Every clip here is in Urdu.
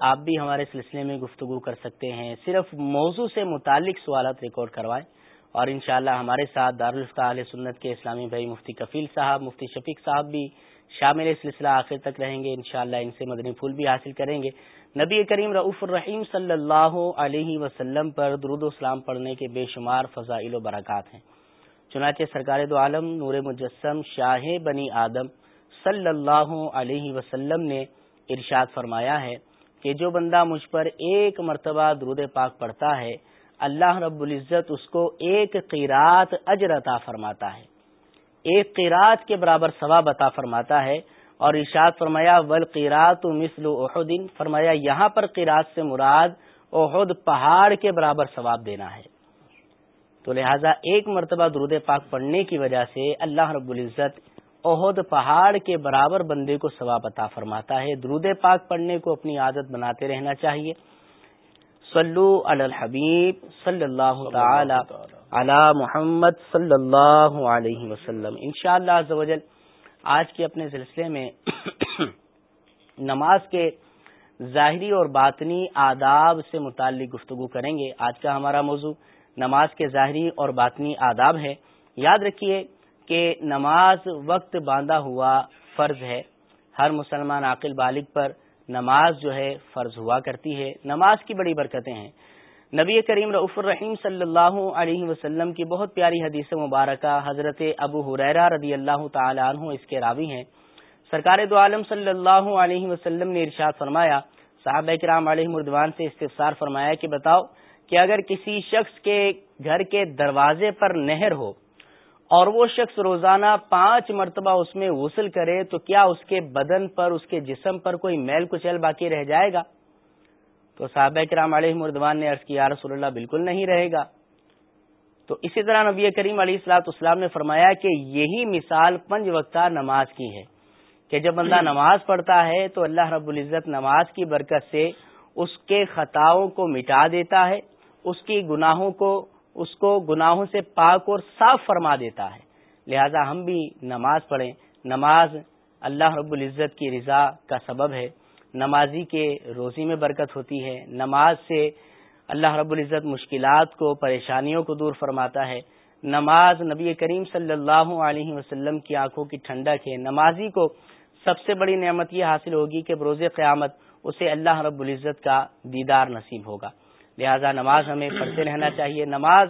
آپ بھی ہمارے سلسلے میں گفتگو کر سکتے ہیں۔ صرف موضوع سے متعلق سوالات ریکارڈ کروائیں اور انشاءاللہ ہمارے ساتھ دارالفتا علیہ سنت کے اسلامی بھائی مفتی کفیل صاحب، مفتی شفیق صاحب بھی شامل سلسلہ آخر تک رہیں گے۔ انشاءاللہ ان سے مدنی پھول بھی حاصل کریں گے۔ نبی کریم رعف الرحیم صلی اللہ علیہ وسلم پر درود و اسلام پڑھنے کے بے شمار فضائل و برکات ہیں۔ چنانچہ سرکار دو عالم نور مجسم شاہ بنی آدم صلی اللہ علیہ وسلم نے ارشاد فرمایا ہے کہ جو بندہ مجھ پر ایک مرتبہ درود پاک پڑھتا ہے، اللہ رب العزت اس کو ایک قیرات اجر عطا فرماتا ہے۔ ایک قیرات کے برابر ثواب عطا فرماتا ہے اور ارشاد فرمایا ول قیرات مثل احدین فرمایا، یہاں پر قیرات سے مراد احد پہاڑ کے برابر ثواب دینا ہے۔ تو لہٰذا ایک مرتبہ درود پاک پڑھنے کی وجہ سے اللہ رب العزت عہد پہاڑ کے برابر بندے کو ثواب عطا فرماتا ہے۔ درود پاک پڑھنے کو اپنی عادت بناتے رہنا چاہیے۔ صلو علی الحبیب صلی اللہ تعالی علی محمد صلی اللہ علیہ وسلم۔ انشاءاللہ شاء اللہ آج کے اپنے سلسلے میں نماز کے ظاہری اور باطنی آداب سے متعلق گفتگو کریں گے۔ آج کا ہمارا موضوع نماز کے ظاہری اور باطنی آداب ہے۔ یاد رکھیے کہ نماز وقت باندھا ہوا فرض ہے۔ ہر مسلمان عاقل بالغ پر نماز جو ہے فرض ہوا کرتی ہے۔ نماز کی بڑی برکتیں ہیں۔ نبی کریم رعف الرحیم صلی اللہ علیہ وسلم کی بہت پیاری حدیث مبارکہ حضرت ابو حریرہ رضی اللہ تعالی عنہ اس کے راوی ہیں۔ سرکار دو عالم صلی اللہ علیہ وسلم نے ارشاد فرمایا، صحابہ کرام علیہ مردوان سے استفسار فرمایا کہ بتاؤ کہ اگر کسی شخص کے گھر کے دروازے پر نہر ہو اور وہ شخص روزانہ پانچ مرتبہ اس میں غسل کرے تو کیا اس کے بدن پر، اس کے جسم پر کوئی میل کچل باقی رہ جائے گا؟ تو صحابہ کرام علیہ مردوان نے عرض کیا رسول اللہ، بالکل نہیں رہے گا۔ تو اسی طرح نبی کریم علیہ السلاط اسلام نے فرمایا کہ یہی مثال پنج وقتہ نماز کی ہے کہ جب بندہ نماز پڑھتا ہے تو اللہ رب العزت نماز کی برکت سے اس کے خطاؤں کو مٹا دیتا ہے، اس کی گناہوں کو اس کو گناہوں سے پاک اور صاف فرما دیتا ہے۔ لہذا ہم بھی نماز پڑھیں۔ نماز اللہ رب العزت کی رضا کا سبب ہے۔ نمازی کے روزی میں برکت ہوتی ہے۔ نماز سے اللہ رب العزت مشکلات کو، پریشانیوں کو دور فرماتا ہے۔ نماز نبی کریم صلی اللہ علیہ وسلم کی آنکھوں کی ٹھنڈک ہے۔ نمازی کو سب سے بڑی نعمت یہ حاصل ہوگی کہ بروز قیامت اسے اللہ رب العزت کا دیدار نصیب ہوگا۔ لہذا نماز ہمیں پڑھتے رہنا چاہیے۔ نماز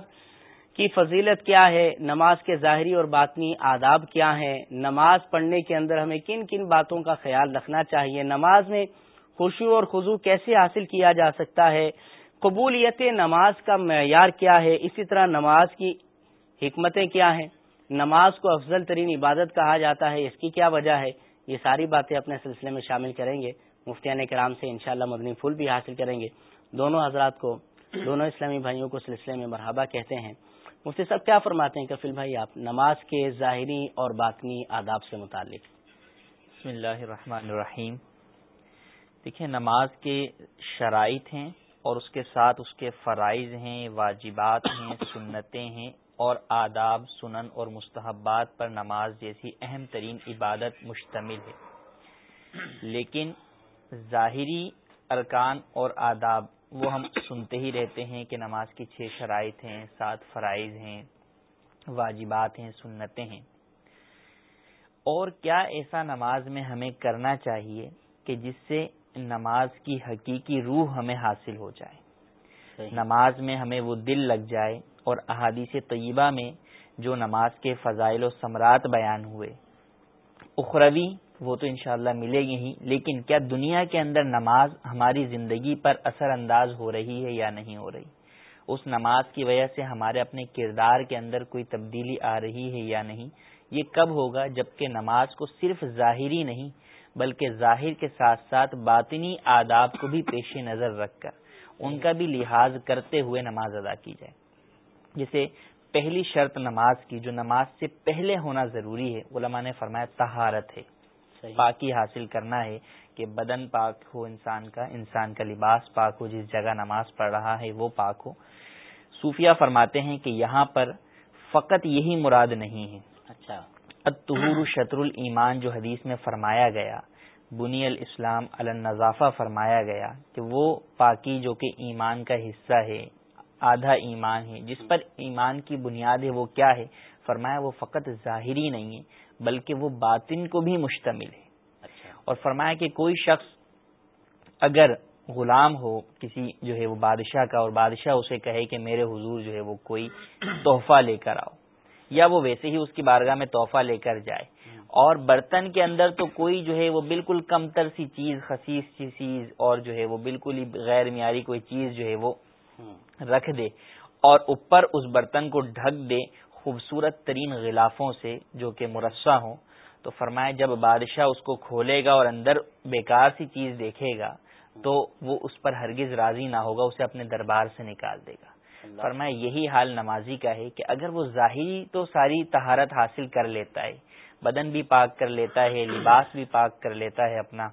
کی فضیلت کیا ہے؟ نماز کے ظاہری اور باطنی آداب کیا ہیں؟ نماز پڑھنے کے اندر ہمیں کن کن باتوں کا خیال رکھنا چاہیے؟ نماز میں خوشو اور خضو کیسے حاصل کیا جا سکتا ہے؟ قبولیت نماز کا معیار کیا ہے؟ اسی طرح نماز کی حکمتیں کیا ہیں؟ نماز کو افضل ترین عبادت کہا جاتا ہے۔ اس کی کیا وجہ ہے؟ یہ ساری باتیں اپنے سلسلے میں شامل کریں گے۔ مفتیان کرام سے انشاءاللہ مدنی پھول بھی حاصل کریں گے۔ دونوں حضرات کو، دونوں اسلامی بھائیوں کو سلسلے میں مرحبا کہتے ہیں۔ مفتی صاحب، کیا فرماتے ہیں؟ کفیل بھائی، آپ نماز کے ظاہری اور باطنی آداب سے متعلق۔ بسم اللہ الرحمن الرحیم۔ دیکھیں، نماز کے شرائط ہیں اور اس کے ساتھ اس کے فرائض ہیں، واجبات ہیں، سنتیں ہیں اور آداب، سنن اور مستحبات پر نماز جیسی اہم ترین عبادت مشتمل ہے۔ لیکن ظاہری ارکان اور آداب وہ ہم سنتے ہی رہتے ہیں کہ نماز کی چھ شرائط ہیں سات فرائض ہیں واجبات ہیں سنتیں ہیں۔ اور کیا ایسا نماز میں ہمیں کرنا چاہیے کہ جس سے نماز کی حقیقی روح ہمیں حاصل ہو جائے؟ نماز میں ہمیں وہ دل لگ جائے اور احادیث طیبہ میں جو نماز کے فضائل و ثمرات بیان ہوئے۔ اخروی وہ تو انشاءاللہ ملے گی ہی، لیکن کیا دنیا کے اندر نماز ہماری زندگی پر اثر انداز ہو رہی ہے یا نہیں ہو رہی؟ اس نماز کی وجہ سے ہمارے اپنے کردار کے اندر کوئی تبدیلی آ رہی ہے یا نہیں؟ یہ کب ہوگا جبکہ نماز کو صرف ظاہری نہیں، بلکہ ظاہر کے ساتھ ساتھ باطنی آداب کو بھی پیش نظر رکھ کر، ان کا بھی لحاظ کرتے ہوئے نماز ادا کی جائے۔ جسے پہلی شرط نماز کی، جو نماز سے پہلے ہونا ضروری ہے، علماء نے فرمایا تہارت ہے۔ پاکی حاصل کرنا ہے کہ بدن پاک ہو انسان کا انسان کا لباس پاک ہو جس جگہ نماز پڑھ رہا ہے وہ پاک ہو۔ صوفیہ فرماتے ہیں کہ یہاں پر فقط یہی مراد نہیں ہے۔ اچھا۔ شطر المان جو حدیث میں فرمایا گیا بنی الاسلام النظافہ فرمایا گیا کہ وہ پاکی جو کہ ایمان کا حصہ ہے آدھا ایمان ہے۔ جس پر ایمان کی بنیاد ہے وہ کیا ہے؟ فرمایا وہ فقط ظاہری نہیں ہے بلکہ وہ باطن کو بھی مشتمل ہے۔ اچھا۔ اور فرمایا کہ کوئی شخص اگر غلام ہو کسی جو ہے وہ بادشاہ کا اور بادشاہ اسے کہے کہ میرے حضور جو ہے وہ کوئی تحفہ لے کر آؤ یا وہ ویسے ہی اس کی بارگاہ میں تحفہ لے کر جائے۔ اور برتن کے اندر تو کوئی جو ہے وہ بالکل کم تر سی چیز خصیص سی چیز اور جو ہے وہ بالکل ہی غیر معیاری کوئی چیز جو ہے وہ رکھ دے اور اوپر اس برتن کو ڈھک دے خوبصورت ترین غلافوں سے جو کہ مرسہ ہوں۔ تو فرمایا جب بادشاہ اس کو کھولے گا اور اندر بیکار سی چیز دیکھے گا تو وہ اس پر ہرگز راضی نہ ہوگا اسے اپنے دربار سے نکال دے گا۔ فرمایا یہی حال نمازی کا ہے کہ اگر وہ ظاہری تو ساری تہارت حاصل کر لیتا ہے بدن بھی پاک کر لیتا ہے لباس بھی پاک کر لیتا ہے اپنا۔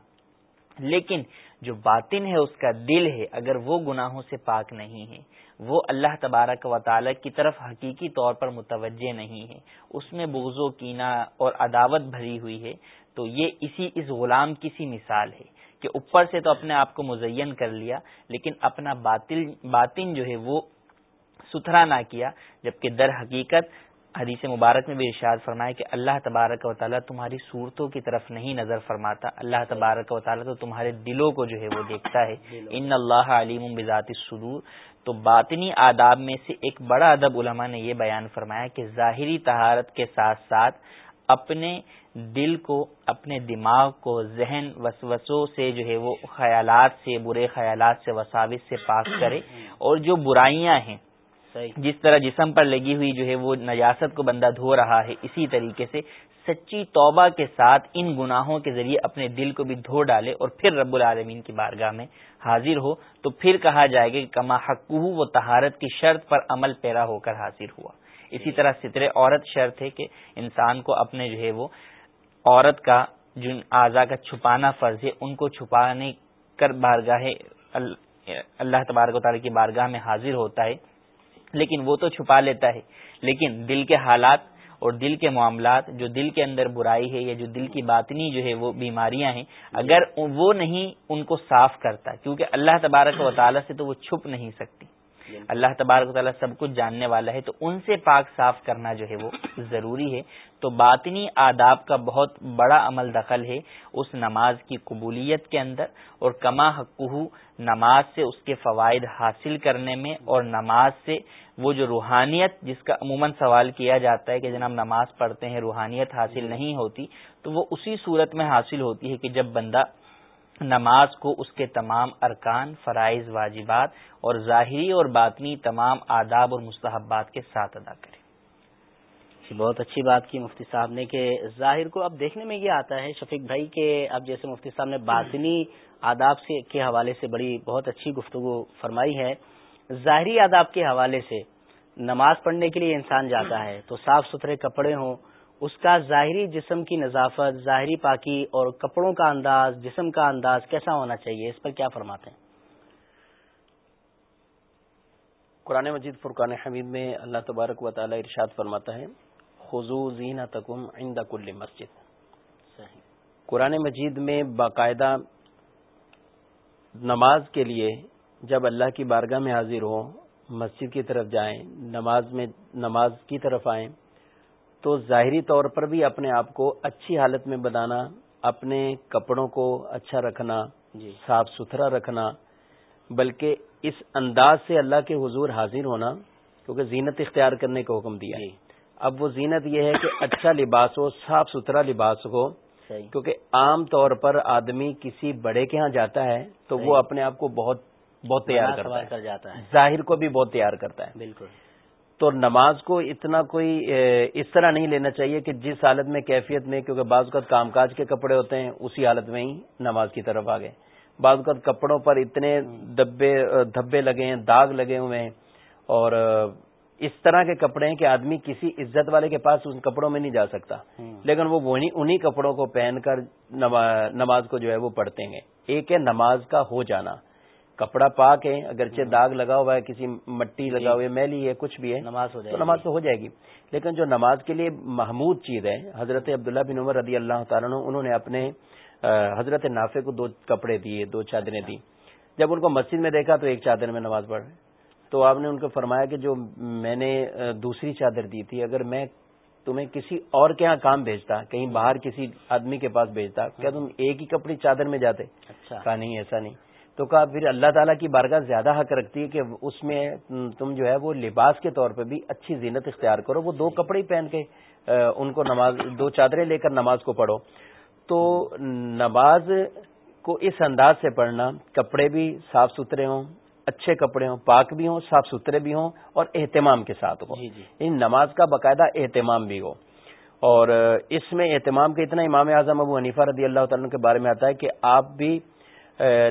لیکن جو باطن ہے، اس کا دل ہے، اگر وہ گناہوں سے پاک نہیں ہے، وہ اللہ تبارک و تعالی کی طرف حقیقی طور پر متوجہ نہیں ہے۔ اس میں بغض و کینہ اور عداوت بھری ہوئی ہے۔ تو یہ اسی اس غلام کی سی مثال ہے کہ اوپر سے تو اپنے آپ کو مزین کر لیا، لیکن اپنا باطل، باطن جو ہے وہ ستھرا نہ کیا، جبکہ در حقیقت حدیث مبارک میں بھی ارشاد فرمایا کہ اللہ تبارک و تعالیٰ تمہاری صورتوں کی طرف نہیں نظر فرماتا۔ اللہ تبارک و تعالیٰ تو تمہارے دلوں کو جو ہے وہ دیکھتا ہے۔ ان اللہ علیم بذات الصدور۔ تو باطنی آداب میں سے ایک بڑا ادب علماء نے یہ بیان فرمایا کہ ظاہری طہارت کے ساتھ ساتھ اپنے دل کو، اپنے دماغ کو، ذہن وسوسوں سے جو ہے وہ خیالات سے، برے خیالات سے، وساوس سے پاک کرے۔ اور جو برائیاں ہیں جس طرح جسم پر لگی ہوئی جو ہے وہ نجاست کو بندہ دھو رہا ہے اسی طریقے سے سچی توبہ کے ساتھ ان گناہوں کے ذریعے اپنے دل کو بھی دھو ڈالے اور پھر رب العالمین کی بارگاہ میں حاضر ہو تو پھر کہا جائے گا کہ کما حقوق و تہارت کی شرط پر عمل پیرا ہو کر حاضر ہوا۔ اسی طرح سترے عورت شرط ہے کہ انسان کو اپنے جو ہے وہ عورت کا جن اعضا کا چھپانا فرض ہے ان کو چھپانے کر بارگاہ اللہ تبارک و تعالیٰ کی بارگاہ میں حاضر ہوتا ہے۔ لیکن وہ تو چھپا لیتا ہے۔ لیکن دل کے حالات اور دل کے معاملات، جو دل کے اندر برائی ہے یا جو دل کی باطنی جو ہے وہ بیماریاں ہیں، اگر وہ نہیں، ان کو صاف کرتا، کیونکہ اللہ تبارک و تعالیٰ سے تو وہ چھپ نہیں سکتی۔ اللہ تبارک و تعالیٰ سب کچھ جاننے والا ہے تو ان سے پاک صاف کرنا جو ہے وہ ضروری ہے۔ تو باطنی آداب کا بہت بڑا عمل دخل ہے اس نماز کی قبولیت کے اندر اور کما حقوق نماز سے اس کے فوائد حاصل کرنے میں اور نماز سے وہ جو روحانیت جس کا عموماً سوال کیا جاتا ہے کہ جناب نماز پڑھتے ہیں روحانیت حاصل نہیں ہوتی تو وہ اسی صورت میں حاصل ہوتی ہے کہ جب بندہ نماز کو اس کے تمام ارکان، فرائض، واجبات اور ظاہری اور باطنی تمام آداب اور مستحبات کے ساتھ ادا کرے بہت اچھی بات کی مفتی صاحب نے کہ ظاہر کو اب دیکھنے میں یہ آتا ہے شفیق بھائی کہ اب جیسے مفتی صاحب نے باطنی آداب سے کے حوالے سے بڑی بہت اچھی گفتگو فرمائی ہے، ظاہری آداب کے حوالے سے نماز پڑھنے کے لیے انسان جاتا ہے تو صاف ستھرے کپڑے ہوں اس کا ظاہری جسم کی نظافت ظاہری پاکی اور کپڑوں کا انداز جسم کا انداز کیسا ہونا چاہیے اس پر کیا فرماتے ہیں؟ قرآن مجید فرقان حمید میں اللہ تبارک و تعالی ارشاد فرماتا ہے خزو زین تکم عند کل مسجد۔ قرآن مجید میں باقاعدہ نماز کے لیے جب اللہ کی بارگاہ میں حاضر ہو مسجد کی طرف جائیں نماز میں نماز کی طرف آئیں تو ظاہری طور پر بھی اپنے آپ کو اچھی حالت میں بنانا اپنے کپڑوں کو اچھا رکھنا جی۔ صاف ستھرا رکھنا بلکہ اس انداز سے اللہ کے حضور حاضر ہونا کیونکہ زینت اختیار کرنے کا حکم دیا ہے۔ جی۔ اب وہ زینت یہ ہے کہ اچھا لباس ہو صاف ستھرا لباس ہو کیونکہ عام طور پر آدمی کسی بڑے کے ہاں جاتا ہے تو وہ اپنے آپ کو بہت بہت تیار کرتا ہے۔ ظاہر کو بھی بہت تیار کرتا ہے۔ بالکل۔ تو نماز کو اتنا کوئی اس طرح نہیں لینا چاہیے کہ جس حالت میں کیفیت میں کیونکہ بعض اوقات کام کاج کے کپڑے ہوتے ہیں اسی حالت میں ہی نماز کی طرف آ گئے بعض اوقات کپڑوں پر اتنے دبے دھبے لگے ہیں داغ لگے ہوئے ہیں اور اس طرح کے کپڑے ہیں کہ آدمی کسی عزت والے کے پاس ان کپڑوں میں نہیں جا سکتا۔ لیکن وہ انہی کپڑوں کو پہن کر نماز کو جو ہے وہ پڑھتے ہیں۔ ایک ہے نماز کا ہو جانا۔ کپڑا پاک ہے اگرچہ داغ لگا ہوا ہے کسی مٹی لگا جی۔ ہوئے میلی ہے کچھ بھی ہے نماز ہو جائے تو نماز تو ہو جائے گی۔ لیکن جو نماز کے لیے محمود چیز ہے حضرت عبداللہ بن عمر رضی اللہ تعالیٰ انہوں نے اپنے حضرت نافع کو دو کپڑے دیے دو چادریں دی جب ان کو مسجد میں دیکھا تو ایک چادر میں نماز پڑھ رہے۔ تو آپ نے ان کو فرمایا کہ جو میں نے دوسری چادر دی تھی اگر میں تمہیں کسی اور کے یہاں کام بھیجتا کہیں باہر کسی آدمی کے پاس بھیجتا کیا تم ایک ہی کپڑی چادر میں جاتے؟ اچھا۔ کہا نہیں ایسا نہیں۔ تو کہا پھر اللہ تعالیٰ کی بارگاہ زیادہ حق رکھتی ہے کہ اس میں تم جو ہے وہ لباس کے طور پہ بھی اچھی زینت اختیار کرو۔ وہ دو کپڑے پہن کے ان کو نماز دو چادریں لے کر نماز کو پڑھو۔ تو نماز کو اس انداز سے پڑھنا کپڑے بھی صاف ستھرے ہوں اچھے کپڑے ہوں پاک بھی ہوں صاف ستھرے بھی ہوں اور اہتمام کے ساتھ ہو جی جی۔ ان نماز کا باقاعدہ اہتمام بھی ہو۔ اور اس میں اہتمام کا اتنا امام اعظم ابو حنیفہ رضی اللہ تعالیٰ کے بارے میں آتا ہے کہ آپ بھی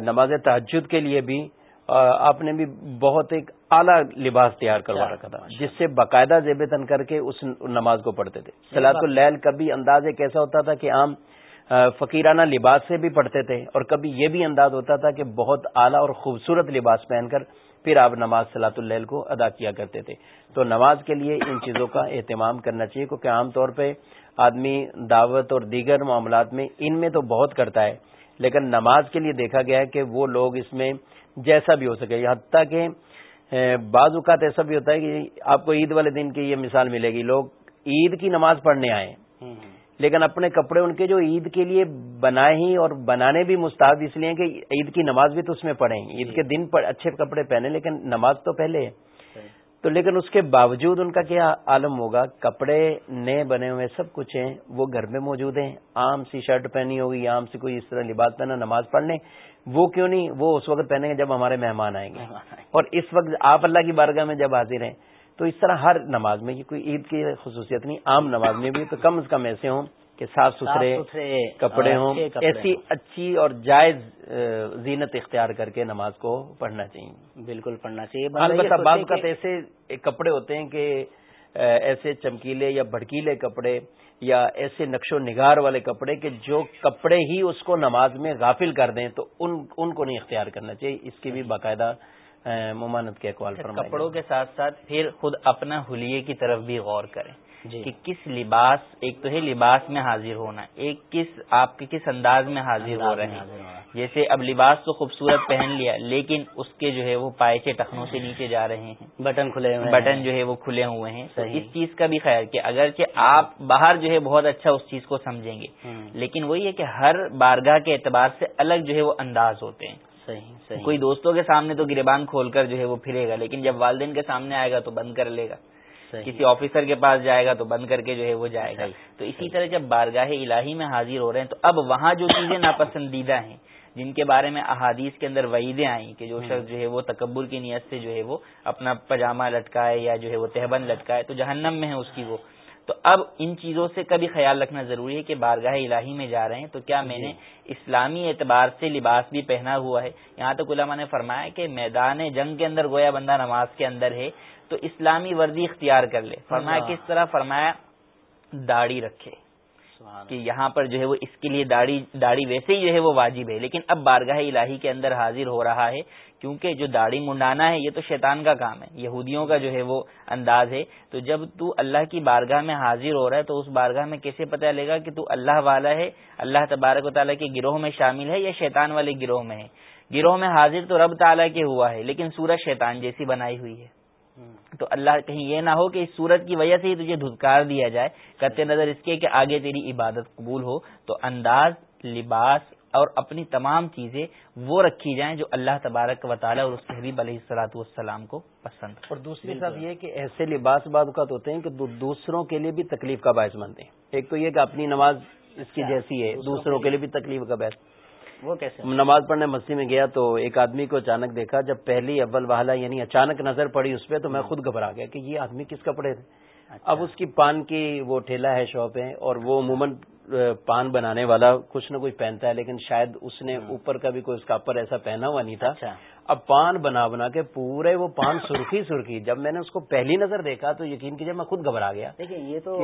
نماز تحجد کے لیے بھی آپ نے بھی بہت ایک اعلیٰ لباس تیار کروا رکھا تھا جس سے باقاعدہ زیب تن کر کے اس نماز کو پڑھتے تھے۔ سلاط اللیل کبھی انداز ایک ایسا ہوتا تھا کہ عام فقیرانہ لباس سے بھی پڑھتے تھے اور کبھی یہ بھی انداز ہوتا تھا کہ بہت اعلیٰ اور خوبصورت لباس پہن کر پھر آپ نماز سلاۃ اللیل کو ادا کیا کرتے تھے۔ تو نماز کے لیے ان چیزوں کا اہتمام کرنا چاہیے کیونکہ عام طور پہ آدمی دعوت اور دیگر معاملات میں ان میں تو بہت کرتا ہے۔ لیکن نماز کے لیے دیکھا گیا ہے کہ وہ لوگ اس میں جیسا بھی ہو سکے حتیٰ کہ بعض اوقات ایسا بھی ہوتا ہے کہ آپ کو عید والے دن کی یہ مثال ملے گی لوگ عید کی نماز پڑھنے آئے لیکن اپنے کپڑے ان کے جو عید کے لیے بنائے ہی اور بنانے بھی مستحب اس لیے کہ عید کی نماز بھی تو اس میں پڑھیں۔ عید جی۔ کے دن پر اچھے کپڑے پہنے لیکن نماز تو پہلے ہے۔ تو لیکن اس کے باوجود ان کا کیا عالم ہوگا؟ کپڑے نئے بنے ہوئے سب کچھ ہیں وہ گھر میں موجود ہیں۔ عام سی شرٹ پہنی ہوگی عام سی کوئی اس طرح لباس پہنا نماز پڑھنے وہ کیوں نہیں؟ وہ اس وقت پہنیں گے جب ہمارے مہمان آئیں گے۔ اور اس وقت آپ اللہ کی بارگاہ میں جب حاضر ہیں تو اس طرح ہر نماز میں یہ کوئی عید کی خصوصیت نہیں عام نماز میں بھی تو کم از کم ایسے ہوں۔ کہ صاف ستھرے کپڑے ہوں ایسی اچھی اور جائز زینت اختیار کر کے نماز کو پڑھنا چاہیے۔ بالکل پڑھنا چاہیے۔ البتہ بعض اوقات ایسے کپڑے ہوتے ہیں کہ ایسے چمکیلے یا بھڑکیلے کپڑے یا ایسے نقش و نگار والے کپڑے کہ جو کپڑے ہی اس کو نماز میں غافل کر دیں تو ان ان کو نہیں اختیار کرنا چاہیے۔ اس کی بھی باقاعدہ ممانت کے اقوال پر کپڑوں کے ساتھ ساتھ پھر خود اپنا حلیے کی طرف بھی غور کریں۔ کہ کس لباس ایک تو ہے لباس میں حاضر ہونا ایک کس آپ کے کس انداز میں حاضر ہو رہے ہیں۔ جیسے اب لباس تو خوبصورت پہن لیا لیکن اس کے جو ہے وہ پائچے ٹخنوں سے نیچے جا رہے ہیں۔ بٹن کھلے ہوئے بٹن جو ہے وہ کھلے ہوئے ہیں۔ تو اس چیز کا بھی خیال کہ اگرچہ آپ باہر جو ہے بہت اچھا اس چیز کو سمجھیں گے لیکن وہی ہے کہ ہر بارگاہ کے اعتبار سے الگ جو ہے وہ انداز ہوتے ہیں۔ صحیح صحیح۔ کوئی دوستوں کے سامنے تو گربان کھول کر جو ہے وہ پھرے گا لیکن جب والدین کے سامنے آئے گا تو بند کر لے گا۔ کسی آفیسر کے پاس جائے گا تو بند کر کے جو ہے وہ جائے گا. تو اسی طرح جب بارگاہ الہی میں حاضر ہو رہے ہیں تو اب وہاں جو چیزیں ناپسندیدہ ہیں جن کے بارے میں احادیث کے اندر وعیدیں آئیں کہ جو شخص جو ہے وہ تکبر کی نیت سے جو ہے وہ اپنا پاجامہ لٹکائے یا جو ہے وہ تہبند لٹکائے تو جہنم میں ہے اس کی وہ. تو اب ان چیزوں سے کبھی خیال رکھنا ضروری ہے کہ بارگاہ الہی میں جا رہے ہیں تو کیا میں نے جی۔ اسلامی اعتبار سے لباس بھی پہنا ہوا ہے؟ یہاں تک علماء نے فرمایا کہ میدان جنگ کے اندر گویا بندہ نماز کے اندر ہے تو اسلامی وردی اختیار کر لے۔ فرمایا کس طرح؟ فرمایا داڑھی رکھے۔ کہ یہاں پر جو ہے وہ اس کے لیے داڑھی داڑھی ویسے ہی جو ہے وہ واجب ہے لیکن اب بارگاہ الہی کے اندر حاضر ہو رہا ہے۔ کیونکہ جو داڑھی منڈانا ہے یہ تو شیطان کا کام ہے یہودیوں کا جو ہے وہ انداز ہے۔ تو جب تو اللہ کی بارگاہ میں حاضر ہو رہا ہے تو اس بارگاہ میں کیسے پتہ لے گا کہ تو اللہ والا ہے اللہ تبارک و تعالیٰ کے گروہ میں شامل ہے یا شیطان والے گروہ میں ہے؟ گروہ میں حاضر تو رب تعالیٰ کے ہوا ہے لیکن سورج شیطان جیسی بنائی ہوئی ہے۔ تو اللہ کہیں یہ نہ ہو کہ اس صورت کی وجہ سے ہی تجھے دھتکار دیا جائے۔ کرتے نظر اس کے کہ آگے تیری عبادت قبول ہو تو انداز لباس اور اپنی تمام چیزیں وہ رکھی جائیں جو اللہ تبارک و تعالیٰ اور اس کے حبیب علیہ السلاط والسلام کو پسند اور دوسری بات یہ کہ ایسے لباس بعض اوقات ہوتے ہیں کہ دوسروں کے لیے بھی تکلیف کا باعث بنتے ہیں۔ ایک تو یہ کہ اپنی نماز اس کی اچھا۔ جیسی ہے دوسروں کے لیے بھی تکلیف کا باعث۔ وہ کیسے نماز پڑھنے مسجد میں گیا تو ایک آدمی کو اچانک دیکھا جب پہلی اول والا یعنی اچانک نظر پڑی اس پہ تو میں خود گھبرا گیا کہ یہ آدمی کس کپڑے تھے اچھا۔ اب اس کی پان کی وہ ٹھیلا ہے شاپ ہے اور وہ عموماً پان بنانے والا کچھ نہ کچھ پہنتا ہے لیکن شاید اس نے اوپر کا بھی کوئی اس کا اوپر ایسا پہنا ہوا نہیں تھا۔ اچھا۔ اب پان بنا بنا کے پورے وہ پان سرخی سرخی جب میں نے اس کو پہلی نظر دیکھا تو یقین کیجیے میں خود گھبرا گیا دیکھیں یہ تو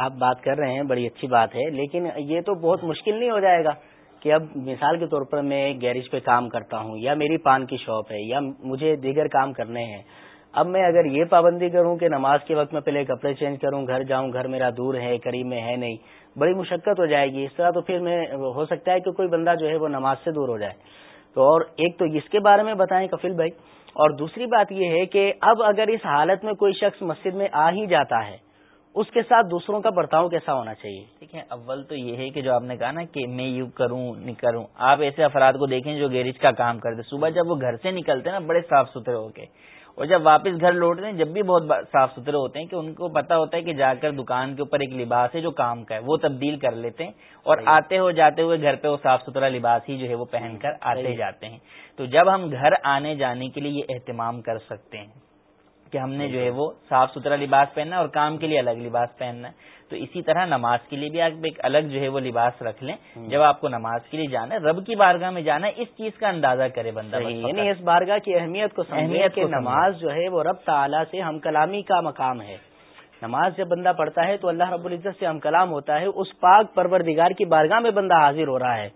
آپ بات کر رہے ہیں بڑی اچھی بات ہے لیکن یہ تو بہت مشکل نہیں ہو جائے گا۔ کہ اب مثال کے طور پر میں گیریج پہ کام کرتا ہوں، یا میری پان کی شاپ ہے، یا مجھے دیگر کام کرنے ہیں۔ اب میں اگر یہ پابندی کروں کہ نماز کے وقت میں پہلے کپڑے چینج کروں، گھر جاؤں، گھر میرا دور ہے، قریب میں ہے نہیں، بڑی مشقت ہو جائے گی۔ اس طرح تو پھر میں ہو سکتا ہے کہ کوئی بندہ جو ہے وہ نماز سے دور ہو جائے۔ تو اور ایک تو اس کے بارے میں بتائیں کفیل بھائی۔ اور دوسری بات یہ ہے کہ اب اگر اس حالت میں کوئی شخص مسجد میں آ ہی جاتا ہے اس کے ساتھ دوسروں کا برتاؤ کیسا ہونا چاہیے؟ ٹھیک ہے اول تو یہ ہے کہ جو آپ نے کہا نا کہ میں یوں کروں نہیں کروں آپ ایسے افراد کو دیکھیں جو گیریج کا کام کرتے صبح جب وہ گھر سے نکلتے ہیں نا بڑے صاف ستھرے ہو کے اور جب واپس گھر لوٹتے ہیں جب بھی بہت صاف ستھرے ہوتے ہیں کہ ان کو پتا ہوتا ہے کہ جا کر دکان کے اوپر ایک لباس ہے جو کام کا ہے وہ تبدیل کر لیتے ہیں اور آتے ہو جاتے ہوئے گھر پہ وہ صاف ستھرا لباس ہی جو ہے وہ پہن کر آتے جاتے ہیں۔ تو جب ہم گھر آنے جانے کے لیے یہ اہتمام کر سکتے ہیں کہ ہم نے جو ہے وہ صاف ستھرا لباس پہننا اور کام کے لیے الگ لباس پہننا ہے۔ تو اسی طرح نماز کے لیے بھی آپ ایک الگ جو ہے وہ لباس رکھ لیں۔ جب آپ کو نماز کے لیے جانا ہے رب کی بارگاہ میں جانا ہے اس چیز کا اندازہ کرے بندہ یعنی اس بارگاہ کی اہمیت کو اہمیت کہ نماز جو ہے وہ رب تعالی سے ہم کلامی کا مقام ہے۔ نماز جب بندہ پڑھتا ہے تو اللہ رب العزت سے ہم کلام ہوتا ہے اس پاک پروردگار کی بارگاہ میں بندہ حاضر ہو رہا ہے۔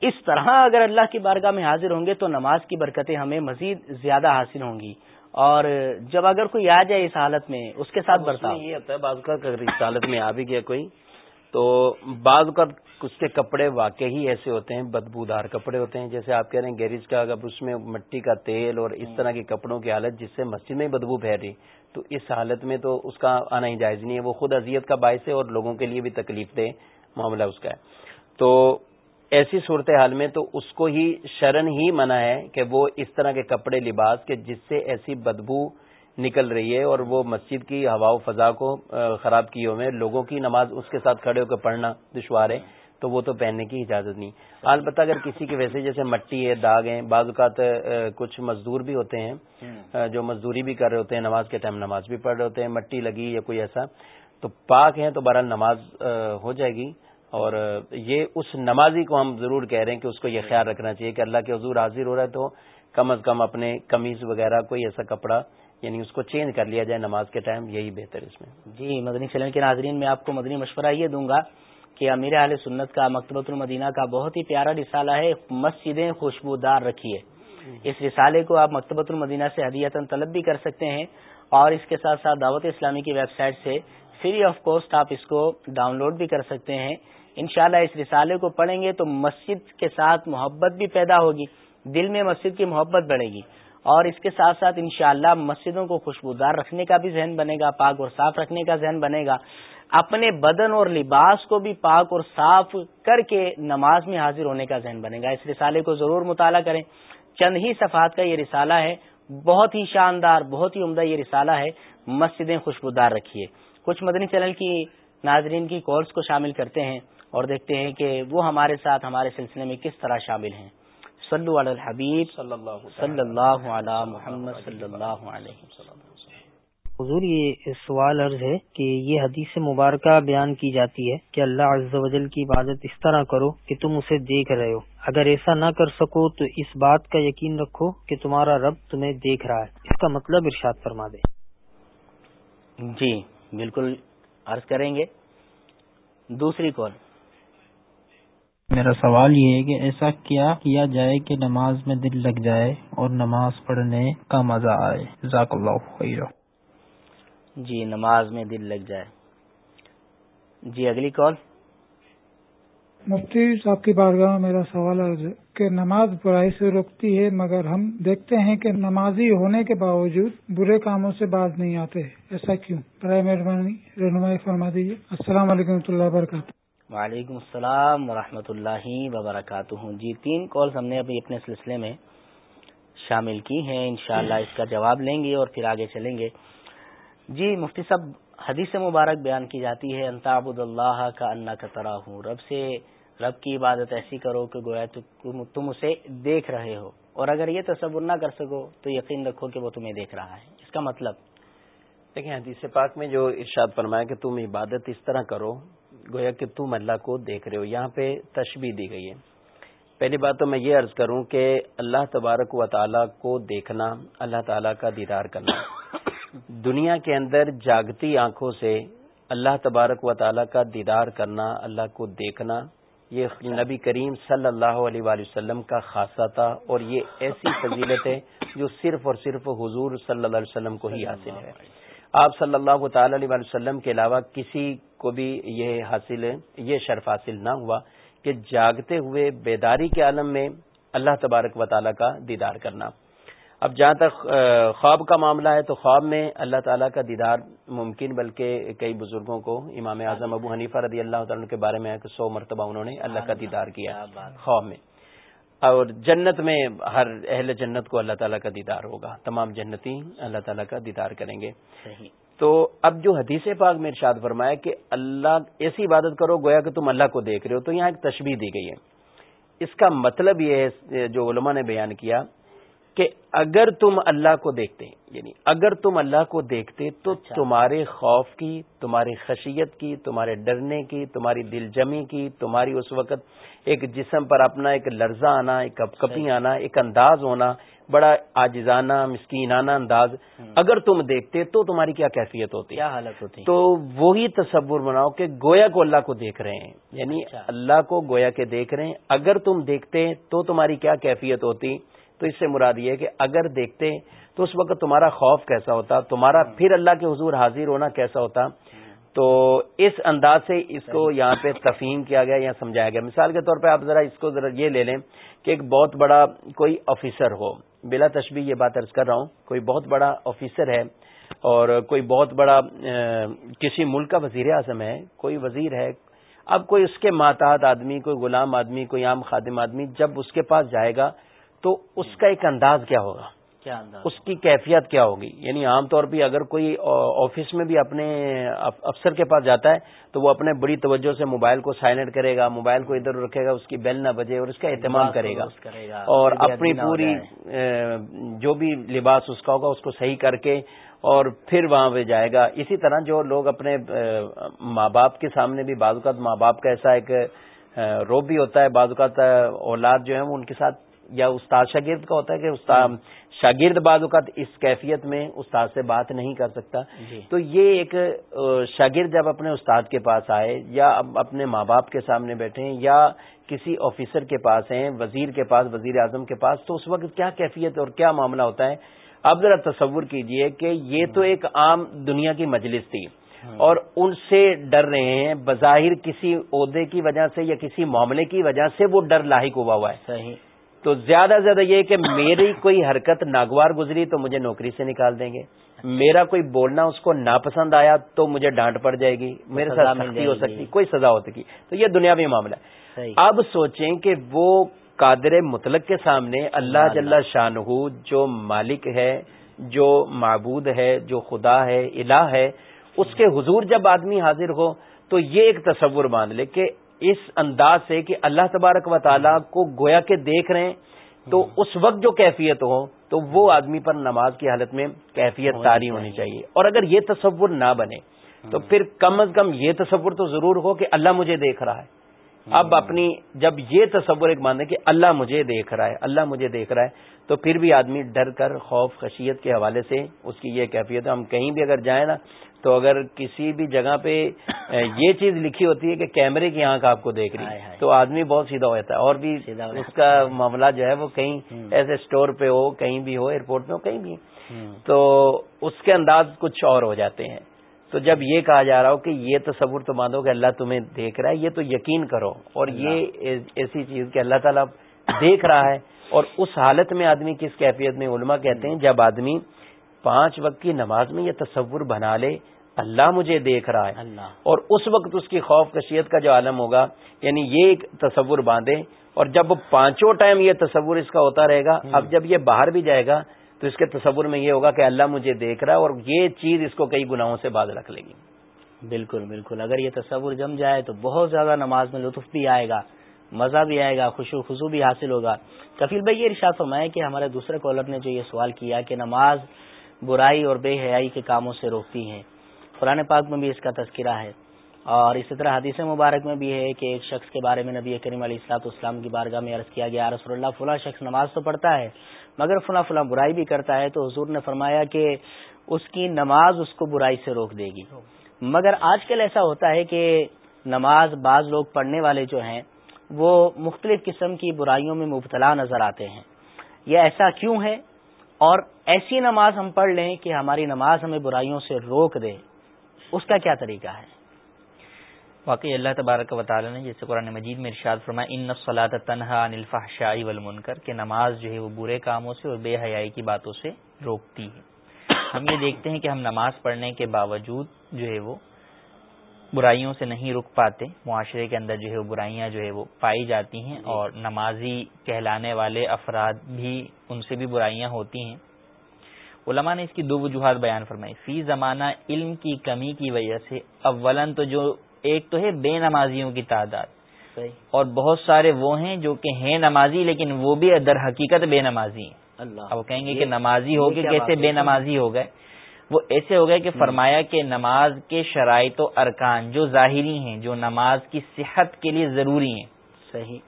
اس طرح اگر اللہ کی بارگاہ میں حاضر ہوں گے تو نماز کی برکتیں ہمیں مزید زیادہ حاصل ہوں گی۔ اور جب اگر کوئی آ جائے اس حالت میں اس کے ساتھ برتا یہ ہوتا ہے بعض کا اگر اس حالت میں آ بھی گیا کوئی تو بعض کا اس کے کپڑے واقعی ایسے ہوتے ہیں بدبودار کپڑے ہوتے ہیں۔ جیسے آپ کہہ رہے ہیں گیریج کا اگر اس میں مٹی کا تیل اور اس طرح کے کپڑوں کی حالت جس سے مسجد میں بدبو پھیری تو اس حالت میں تو اس کا آنا ہی جائز نہیں ہے۔ وہ خود اذیت کا باعث ہے اور لوگوں کے لیے بھی تکلیف دہ معاملہ اس کا ہے۔ تو ایسی صورتحال میں تو اس کو ہی شرن ہی منع ہے کہ وہ اس طرح کے کپڑے لباس کے جس سے ایسی بدبو نکل رہی ہے اور وہ مسجد کی ہوا و فضا کو خراب کیے ہوئے لوگوں کی نماز اس کے ساتھ کھڑے ہو کے پڑھنا دشوار ہے تو وہ تو پہننے کی اجازت نہیں۔ البتہ اگر کسی کے ویسے جیسے مٹی ہے داغ ہیں بعض اوقات کچھ مزدور بھی ہوتے ہیں جو مزدوری بھی کر رہے ہوتے ہیں نماز کے ٹائم نماز بھی پڑھ رہے ہوتے ہیں مٹی لگی یا کوئی ایسا تو پاک ہیں تو بہرحال نماز ہو جائے گی۔ اور یہ اس نمازی کو ہم ضرور کہہ رہے ہیں کہ اس کو یہ خیال رکھنا چاہیے کہ اللہ کے حضور حاضر ہو رہا ہے تو کم از کم اپنے قمیض وغیرہ کوئی ایسا کپڑا یعنی اس کو چینج کر لیا جائے نماز کے ٹائم یہی بہتر اس میں۔ جی مدنی چلن کے ناظرین میں آپ کو مدنی مشورہ یہ دوں گا کہ امیر اہل سنت کا مکتبۃ المدینہ کا بہت ہی پیارا رسالہ ہے مسجدیں خوشبودار رکھیے اس رسالے کو آپ مکتبۃ المدینہ سے ہدیت طلب بھی کر سکتے ہیں اور اس کے ساتھ ساتھ دعوت اسلامی کی ویب سائٹ سے فری آف کاسٹ آپ اس کو ڈاؤن لوڈ بھی کر سکتے ہیں۔ انشاءاللہ اس رسالے کو پڑھیں گے تو مسجد کے ساتھ محبت بھی پیدا ہوگی، دل میں مسجد کی محبت بڑھے گی۔ اور اس کے ساتھ ساتھ انشاءاللہ مسجدوں کو خوشبودار رکھنے کا بھی ذہن بنے گا، پاک اور صاف رکھنے کا ذہن بنے گا۔ اپنے بدن اور لباس کو بھی پاک اور صاف کر کے نماز میں حاضر ہونے کا ذہن بنے گا۔ اس رسالے کو ضرور مطالعہ کریں۔ چند ہی صفحات کا یہ رسالہ ہے۔ بہت ہی شاندار، بہت ہی عمدہ یہ رسالہ ہے۔ مسجدیں خوشبودار رکھیے۔ کچھ مدنی چینل کی ناظرین کی کالس کو شامل کرتے ہیں۔ اور دیکھتے ہیں کہ وہ ہمارے ساتھ ہمارے سلسلے میں کس طرح شامل ہیں۔ صلو علی الحبیب صلی اللہ صلی اللہ علی محمد صلی اللہ علیہ وسلم۔ حضور یہ سوال عرض ہے کہ یہ حدیث مبارکہ بیان کی جاتی ہے کہ اللہ عز و جل کی عبادت اس طرح کرو کہ تم اسے دیکھ رہے ہو۔ اگر ایسا نہ کر سکو تو اس بات کا یقین رکھو کہ تمہارا رب تمہیں دیکھ رہا ہے۔ اس کا مطلب ارشاد فرما دے۔ جی بالکل عرض کریں گے۔ دوسری کال۔ میرا سوال یہ ہے کہ ایسا کیا کیا جائے کہ نماز میں دل لگ جائے اور نماز پڑھنے کا مزہ آئے؟ ذاک اللہ خیر جی نماز میں دل لگ جائے۔ جی اگلی کال۔ مفتی صاحب کی بارگاہ میں میرا سوال ہے کہ نماز برائی سے روکتی ہے مگر ہم دیکھتے ہیں کہ نمازی ہونے کے باوجود برے کاموں سے باز نہیں آتے۔ ایسا کیوں؟ برائے مہربانی رہنمائی فرما دیجیے السلام علیکم و اللہ وبرکاتہ۔ وعلیکم السلام ورحمۃ اللہ وبرکاتہ۔ جی تین کالز ہم نے ابھی اپنے سلسلے میں شامل کی ہیں۔ انشاءاللہ اس کا جواب لیں گے اور پھر آگے چلیں گے۔ جی مفتی صاحب، حدیث مبارک بیان کی جاتی ہے انتابود اللہ کا اللہ کا طرح ہوں رب سے، رب کی عبادت ایسی کرو کہ گویا تم اسے دیکھ رہے ہو۔ اور اگر یہ تصور نہ کر سکو تو یقین رکھو کہ وہ تمہیں دیکھ رہا ہے۔ اس کا مطلب۔ دیکھیں، حدیث پاک میں جو ارشاد فرمایا کہ تم عبادت اس طرح کرو گویا کہ تم اللہ کو دیکھ رہے ہو، یہاں پہ تشبیح دی گئی ہے۔ پہلی بات تو میں یہ عرض کروں کہ اللہ تبارک و تعالیٰ کو دیکھنا، اللہ تعالیٰ کا دیدار کرنا۔ دنیا کے اندر جاگتی آنکھوں سے اللہ تبارک و تعالیٰ کا دیدار کرنا، اللہ کو دیکھنا، یہ نبی کریم صلی اللہ علیہ وآلہ وسلم کا خاصہ تھا اور یہ ایسی فضیلت ہے جو صرف اور صرف حضور صلی اللہ علیہ وسلم کو ہی حاصل ہے آپ صلی اللہ تعالی علیہ وسلم کے علاوہ کسی کو بھی یہ حاصل ہے یہ شرف حاصل نہ ہوا کہ جاگتے ہوئے بیداری کے عالم میں اللہ تبارک و تعالیٰ کا دیدار کرنا۔ اب جہاں تک خواب کا معاملہ ہے تو خواب میں اللہ تعالیٰ کا دیدار ممکن بلکہ کئی بزرگوں کو امام اعظم ابو حنیفہ رضی اللہ تعالیٰ کے بارے میں ہے کہ سو مرتبہ انہوں نے اللہ کا دیدار کیا خواب میں۔ اور جنت میں ہر اہل جنت کو اللہ تعالیٰ کا دیدار ہوگا۔ تمام جنتی اللہ تعالیٰ کا دیدار کریں گے۔ تو اب جو حدیث پاک میں ارشاد فرمایا کہ اللہ ایسی عبادت کرو گویا کہ تم اللہ کو دیکھ رہے ہو تو یہاں ایک تشبیح دی گئی ہے۔ اس کا مطلب یہ ہے جو علماء نے بیان کیا کہ اگر تم اللہ کو دیکھتے یعنی اگر تم اللہ کو دیکھتے تو اچھا۔ تمہارے خوف کی تمہاری خشیت کی تمہارے ڈرنے کی تمہاری دل جمی کی تمہاری اس وقت ایک جسم پر اپنا ایک لرزہ آنا ایک کپ کپی آنا ایک انداز ہونا بڑا آجزانہ مسکینانہ انداز۔ اگر تم دیکھتے تو تمہاری کیا کیفیت ہوتی؟ کیا حالت ہوتی؟ تو وہی تصور بناؤ کہ گویا کو اللہ کو دیکھ رہے ہیں۔ یعنی اچھا۔ اللہ کو گویا کے دیکھ رہے ہیں۔ اگر تم دیکھتے تو تمہاری کیا کیفیت ہوتی؟ تو اس سے مراد یہ کہ اگر دیکھتے تو اس وقت تمہارا خوف کیسا ہوتا؟ تمہارا پھر اللہ کے حضور حاضر ہونا کیسا ہوتا؟ تو اس انداز سے اس کو یہاں پہ تفہیم کیا گیا یا سمجھایا گیا۔ مثال کے طور پہ آپ ذرا اس کو ذرا یہ لے لیں کہ ایک بہت بڑا کوئی آفیسر ہو۔ بلا تشبیح یہ بات ارض کر رہا ہوں، کوئی بہت بڑا آفیسر ہے اور کوئی بہت بڑا کسی ملک کا وزیر اعظم ہے، کوئی وزیر ہے۔ اب کوئی اس کے ماتحت آدمی، کوئی غلام آدمی، کوئی عام خادم آدمی جب اس کے پاس جائے گا تو اس کا ایک انداز کیا ہوگا؟ اس کی کیفیت کیا ہوگی؟ یعنی عام طور پہ اگر کوئی آفس میں بھی اپنے افسر کے پاس جاتا ہے تو وہ اپنے بڑی توجہ سے موبائل کو سائلنٹ کرے گا موبائل کو ادھر رکھے گا اس کی بیل نہ بجے اور اس کا اہتمام کرے گا۔ اور اپنی پوری جو بھی لباس اس کا ہوگا اس کو صحیح کر کے اور پھر وہاں پہ جائے گا۔ اسی طرح جو لوگ اپنے ماں باپ کے سامنے بھی بعض اوقات ماں باپ کا ایسا ایک روب بھی ہوتا ہے بعض اوقات اولاد جو ہے وہ ان کے ساتھ یا استاد شاگرد کا ہوتا ہے کہ استاد شاگرد بعض اوقات اس کیفیت میں استاد سے بات نہیں کر سکتا۔ جی۔ تو یہ ایک شاگرد جب اپنے استاد کے پاس آئے یا اپنے ماں باپ کے سامنے بیٹھے ہیں یا کسی آفیسر کے پاس ہیں وزیر کے پاس وزیر اعظم کے پاس تو اس وقت کیا کیفیت اور کیا معاملہ ہوتا ہے؟ اب ذرا تصور کیجیے کہ یہ تو ایک عام دنیا کی مجلس تھی۔ اور ان سے ڈر رہے ہیں بظاہر کسی عہدے کی وجہ سے یا کسی معاملے کی وجہ سے وہ ڈر لاحق ہوا ہوا ہے۔ صحیح۔ تو زیادہ سے زیادہ یہ کہ میری کوئی حرکت ناگوار گزری تو مجھے نوکری سے نکال دیں گے۔ میرا کوئی بولنا اس کو ناپسند آیا تو مجھے ڈانٹ پڑ جائے گی میرے ساتھ سختی ہو سکتی کوئی سزا ہو سکی تو یہ دنیاوی معاملہ ہے۔ اب سوچیں کہ وہ قادر مطلق کے سامنے اللہ جل شاہ جو مالک ہے جو معبود ہے جو خدا ہے الہ ہے اس کے حضور جب آدمی حاضر ہو تو یہ ایک تصور باندھ لے کہ اس انداز سے کہ اللہ تبارک و تعالیٰ کو گویا کے دیکھ رہے ہیں تو اس وقت جو کیفیت ہو تو وہ آدمی پر نماز کی حالت میں کیفیت تاری ہونی چاہیے۔ اور اگر یہ تصور نہ بنے تو پھر کم از کم یہ تصور تو ضرور ہو کہ اللہ مجھے دیکھ رہا ہے۔ اب اپنی جب یہ تصور ایک مانے کہ اللہ مجھے دیکھ رہا ہے اللہ مجھے دیکھ رہا ہے تو پھر بھی آدمی ڈر کر خوف خشیت کے حوالے سے اس کی یہ کیفیت ہے۔ ہم کہیں بھی اگر جائیں نا تو اگر کسی بھی جگہ پہ یہ چیز لکھی ہوتی ہے کہ کیمرے کی آنکھ آپ کو دیکھ رہی ہے تو آدمی بہت سیدھا ہوتا ہے اور بھی اس کا معاملہ جو ہے وہ کہیں ایسے اسٹور پہ ہو کہیں بھی ہو ایئرپورٹ پہ ہو کہیں بھی۔ تو اس کے انداز کچھ اور ہو جاتے ہیں۔ تو جب یہ کہا جا رہا ہو کہ یہ تصور تو باندھو کہ اللہ تمہیں دیکھ رہا ہے یہ تو یقین کرو۔ اور یہ ایسی چیز کہ اللہ تعالیٰ دیکھ رہا ہے۔ اور اس حالت میں آدمی کس کیفیت میں علماء کہتے ہیں جب آدمی پانچ وقت کی نماز میں یہ تصور بنا لے اللہ مجھے دیکھ رہا ہے۔ اللہ۔ اور اس وقت اس کی خوف کشیت کا جو عالم ہوگا یعنی یہ ایک تصور باندھے۔ اور جب پانچوں ٹائم یہ تصور اس کا ہوتا رہے گا اب جب یہ باہر بھی جائے گا تو اس کے تصور میں یہ ہوگا کہ اللہ مجھے دیکھ رہا ہے اور یہ چیز اس کو کئی گناہوں سے باز رکھ لے گی۔ بالکل بالکل۔ اگر یہ تصور جم جائے تو بہت زیادہ نماز میں لطف بھی آئے گا مزہ بھی آئے گا خوشو خزو بھی حاصل ہوگا۔ کفیل بھائی یہ ارشاد فرمائے کہ ہمارے دوسرے کالر نے جو یہ سوال کیا کہ نماز برائی اور بے حیائی کے کاموں سے روکتی ہے قرآن پاک میں بھی اس کا تذکرہ ہے۔ اور اسی طرح حدیث مبارک میں بھی ہے کہ ایک شخص کے بارے میں نبی کریم علیہ السلاط اسلام کی بارگاہ میں عرض کیا گیا رسول اللہ، فلاں شخص نماز تو پڑھتا ہے، مگر فلاں فلاں برائی بھی کرتا ہے، تو حضور نے فرمایا کہ اس کی نماز اس کو برائی سے روک دے گی۔ مگر آج کل ایسا ہوتا ہے کہ نماز بعض لوگ پڑھنے والے جو ہیں، وہ مختلف قسم کی برائیوں میں مبتلا نظر آتے ہیں۔ یہ ایسا کیوں ہے؟ اور ایسی نماز ہم پڑھ لیں کہ ہماری نماز ہمیں برائیوں سے روک دے، اس کا کیا طریقہ ہے؟ واقعی اللہ تبارک و تعالی نے جیسے قرآن مجید میں ارشاد فرمایا، ان صلاح تنہا انل فحشائی والمنکر کہ نماز جو ہے وہ برے کاموں سے اور بے حیائی کی باتوں سے روکتی ہے۔ ہم یہ دیکھتے ہیں کہ ہم نماز پڑھنے کے باوجود جو ہے وہ برائیوں سے نہیں رک پاتے معاشرے کے اندر جو ہے وہ برائیاں جو ہے وہ پائی جاتی ہیں اور نمازی کہلانے والے افراد بھی ان سے بھی برائیاں ہوتی ہیں۔ علماء نے اس کی دو وجوہات بیان فرمائی۔ فی زمانہ علم کی کمی کی وجہ سے اولن تو جو ایک تو ہے بے نمازیوں کی تعداد۔ اور بہت سارے وہ ہیں جو کہ ہیں نمازی لیکن وہ بھی در حقیقت بے نمازی ہیں۔ اللہ۔ اب کہیں گے کہ نمازی ہو گئے کیسے بے نمازی ہو گئے؟ وہ ایسے ہو گئے کہ فرمایا کہ نماز کے شرائط و ارکان جو ظاہری ہیں جو نماز کی صحت کے لیے ضروری ہیں صحیح۔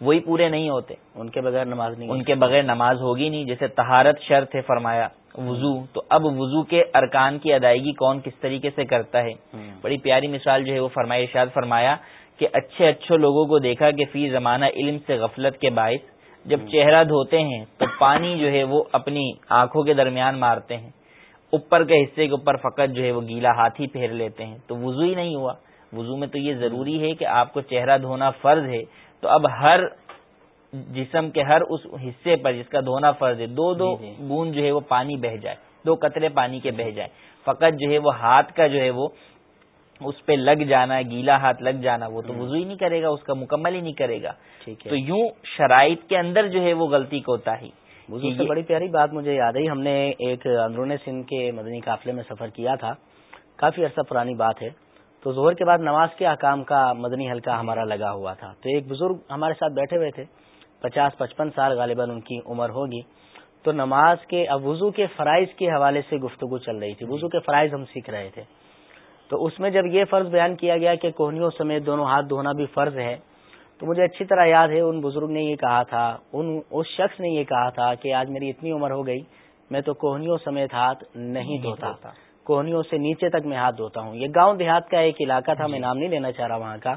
وہی پورے نہیں ہوتے۔ ان کے بغیر نماز نہیں ان کے بغیر نماز ہوگی نہیں۔ جیسے تہارت شرط ہے فرمایا وضو۔ تو اب وضو کے ارکان کی ادائیگی کون کس طریقے سے کرتا ہے؟ بڑی پیاری مثال جو ہے وہ فرمایا ارشاد فرمایا کہ اچھے اچھے لوگوں کو دیکھا کہ فی زمانہ علم سے غفلت کے باعث جب چہرہ دھوتے ہیں تو پانی جو ہے وہ اپنی آنکھوں کے درمیان مارتے ہیں۔ اوپر کے حصے کے اوپر فقط جو ہے وہ گیلا ہاتھ ہی پھیر لیتے ہیں۔ تو وضو ہی نہیں ہوا۔ وضو میں تو یہ ضروری ہے کہ آپ کو چہرہ دھونا فرض ہے۔ تو اب ہر جسم کے ہر اس حصے پر جس کا دھونا فرض ہے دو دو جی، جی۔ بوند جو ہے وہ پانی بہ جائے۔ دو قطرے پانی کے بہ جائے۔ فقط جو ہے وہ ہاتھ کا جو ہے وہ اس پہ لگ جانا گیلا ہاتھ لگ جانا وہ تو وضو ہی نہیں کرے گا اس کا مکمل ہی نہیں کرے گا۔ تو یوں شرائط کے اندر جو ہے وہ غلطی کو ہوتا ہی سے بڑی پیاری بات مجھے یاد آئی ہم نے ایک اندرون سندھ کے مدنی قافلے میں سفر کیا تھا کافی عرصہ پرانی بات ہے۔ تو زہر کے بعد نماز کے احکام کا مدنی حلقہ ہمارا لگا ہوا تھا۔ تو ایک بزرگ ہمارے ساتھ بیٹھے ہوئے تھے پچاس پچپن سال غالباً ان کی عمر ہوگی۔ تو نماز کے اب وضو کے فرائض کے حوالے سے گفتگو چل رہی تھی وضو کے فرائض ہم سیکھ رہے تھے۔ تو اس میں جب یہ فرض بیان کیا گیا کہ کوہنیوں سمیت دونوں ہاتھ دھونا بھی فرض ہے تو مجھے اچھی طرح یاد ہے ان بزرگ نے یہ کہا تھا ان اس شخص نے یہ کہا تھا کہ آج میری اتنی عمر ہو گئی میں تو کوہنیوں سمیت ہاتھ نہیں دھوتا۔ کوہنیوں سے نیچے تک میں ہاتھ دھوتا ہوں۔ یہ گاؤں دیہات کا ایک علاقہ تھا میں جی۔ نام نہیں لینا چاہ رہا وہاں کا۔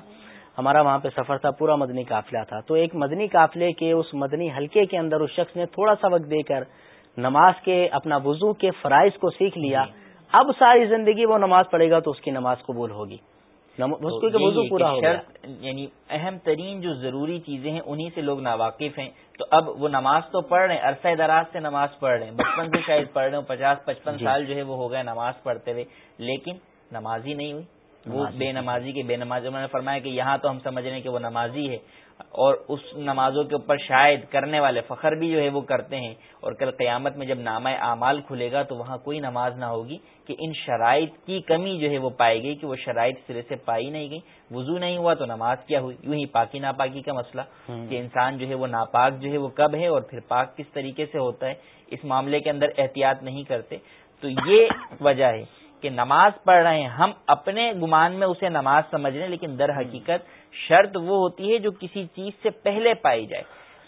ہمارا وہاں پہ سفر تھا پورا مدنی قافلہ تھا۔ تو ایک مدنی قافلے کے اس مدنی حلقے کے اندر اس شخص نے تھوڑا سا وقت دے کر نماز کے اپنا وضو کے فرائض کو سیکھ لیا۔ جی۔ اب ساری زندگی وہ نماز پڑھے گا تو اس کی نماز قبول ہوگی۔ پورا یعنی اہم ترین جو ضروری چیزیں ہیں انہی سے لوگ ناواقف ہیں۔ تو اب وہ نماز تو پڑھ رہے ہیں عرصہ دراز سے نماز پڑھ رہے ہیں۔ بچپن سے شاید پڑھ رہے ہیں پچاس پچپن جی۔ سال جو ہے وہ ہو گئے نماز پڑھتے ہوئے لیکن نماز ہی نہیں ہوئی۔ وہ بے نمازی کے بے نمازی۔ انہوں نے فرمایا کہ یہاں تو ہم سمجھ رہے ہیں کہ وہ نمازی ہے۔ اور اس نمازوں کے اوپر شاید کرنے والے فخر بھی جو ہے وہ کرتے ہیں۔ اور کل قیامت میں جب نامہ اعمال کھلے گا تو وہاں کوئی نماز نہ ہوگی کہ ان شرائط کی کمی جو ہے وہ پائی گئی کہ وہ شرائط سرے سے پائی نہیں گئی۔ وضو نہیں ہوا تو نماز کیا ہوئی؟ یوں ہی پاکی ناپاکی کا مسئلہ۔ کہ انسان جو ہے وہ ناپاک جو ہے وہ کب ہے اور پھر پاک کس طریقے سے ہوتا ہے؟ اس معاملے کے اندر احتیاط نہیں کرتے۔ تو یہ وجہ ہے۔ کہ نماز پڑھ رہے ہیں ہم اپنے گمان میں اسے نماز سمجھ رہے ہیں لیکن در حقیقت شرط وہ ہوتی ہے جو کسی چیز سے پہلے پائی جائے۔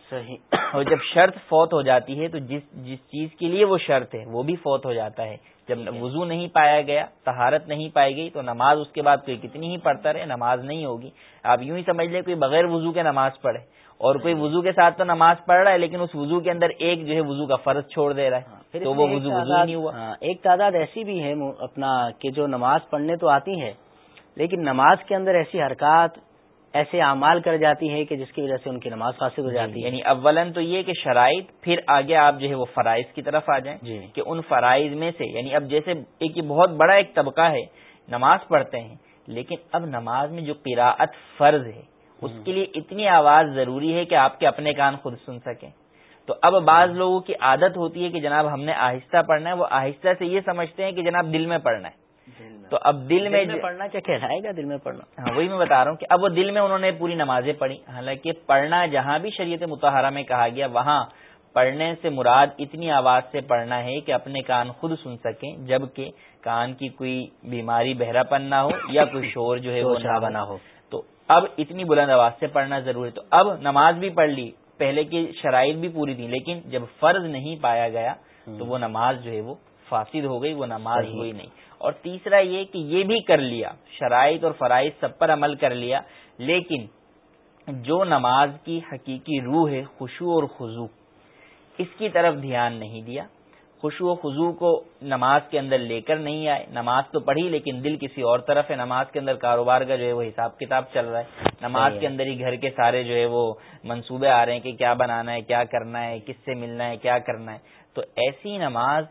صحیح۔ اور جب شرط فوت ہو جاتی ہے تو جس جس چیز کے لیے وہ شرط ہے وہ بھی فوت ہو جاتا ہے۔ جب وضو نہیں پایا گیا تہارت نہیں پائی گئی تو نماز اس کے بعد کوئی کتنی ہی پڑھتا رہے نماز نہیں ہوگی۔ آپ یوں ہی سمجھ لیں کوئی بغیر وضو کے نماز پڑھے۔ اور کوئی وضو کے ساتھ تو نماز پڑھ رہا ہے لیکن اس وضو کے اندر ایک جو ہے وضو کا فرض چھوڑ دے رہا ہے۔ ہاں، تو وہ وضو وضو نہیں ہوا۔ ہاں، ایک تعداد ایسی بھی ہے اپنا کہ جو نماز پڑھنے تو آتی ہے لیکن نماز کے اندر ایسی حرکات ایسے اعمال کر جاتی ہے کہ جس کی وجہ سے ان کی نماز فاصل ہو جاتی ہے۔ یعنی اولن تو یہ کہ شرائط پھر آگے آپ جو ہے وہ فرائض کی طرف آ جائیں۔ جی۔ کہ ان فرائض میں سے یعنی اب جیسے ایک یہ بہت بڑا ایک طبقہ ہے نماز پڑھتے ہیں لیکن اب نماز میں جو قراءت فرض ہے اس کے لیے اتنی آواز ضروری ہے کہ آپ کے اپنے کان خود سن سکیں۔ تو اب بعض لوگوں کی عادت ہوتی ہے کہ جناب ہم نے آہستہ پڑھنا ہے وہ آہستہ سے یہ سمجھتے ہیں کہ جناب دل میں پڑھنا ہے۔ تو اب دل میں پڑھنا کیا کہلائے گا؟ دل میں پڑھنا۔ ہاں وہی میں بتا رہا ہوں کہ اب وہ دل میں انہوں نے پوری نمازیں پڑھی۔ حالانکہ پڑھنا جہاں بھی شریعت متحرہ میں کہا گیا وہاں پڑھنے سے مراد اتنی آواز سے پڑھنا ہے کہ اپنے کان خود سن سکیں جبکہ کان کی کوئی بیماری بہرا پن نہ ہو یا کوئی شور جو ہے وہ نہ بنا ہو۔ اب اتنی بلند آواز سے پڑھنا ضروری تو اب نماز بھی پڑھ لی پہلے کی شرائط بھی پوری تھی لیکن جب فرض نہیں پایا گیا تو وہ نماز جو ہے وہ فاسد ہو گئی وہ نماز ہوئی نہیں۔ اور تیسرا یہ کہ یہ بھی کر لیا شرائط اور فرائض سب پر عمل کر لیا لیکن جو نماز کی حقیقی روح ہے خوشو اور خضو اس کی طرف دھیان نہیں دیا۔ خوشو و خضو کو نماز کے اندر لے کر نہیں آئے۔ نماز تو پڑھی لیکن دل کسی اور طرف ہے۔ نماز کے اندر کاروبار کا جو ہے وہ حساب کتاب چل رہا ہے۔ نماز کے اندر ہی گھر کے سارے جو ہے وہ منصوبے آ رہے ہیں کہ کیا بنانا ہے کیا کرنا ہے کس سے ملنا ہے کیا کرنا ہے۔ تو ایسی نماز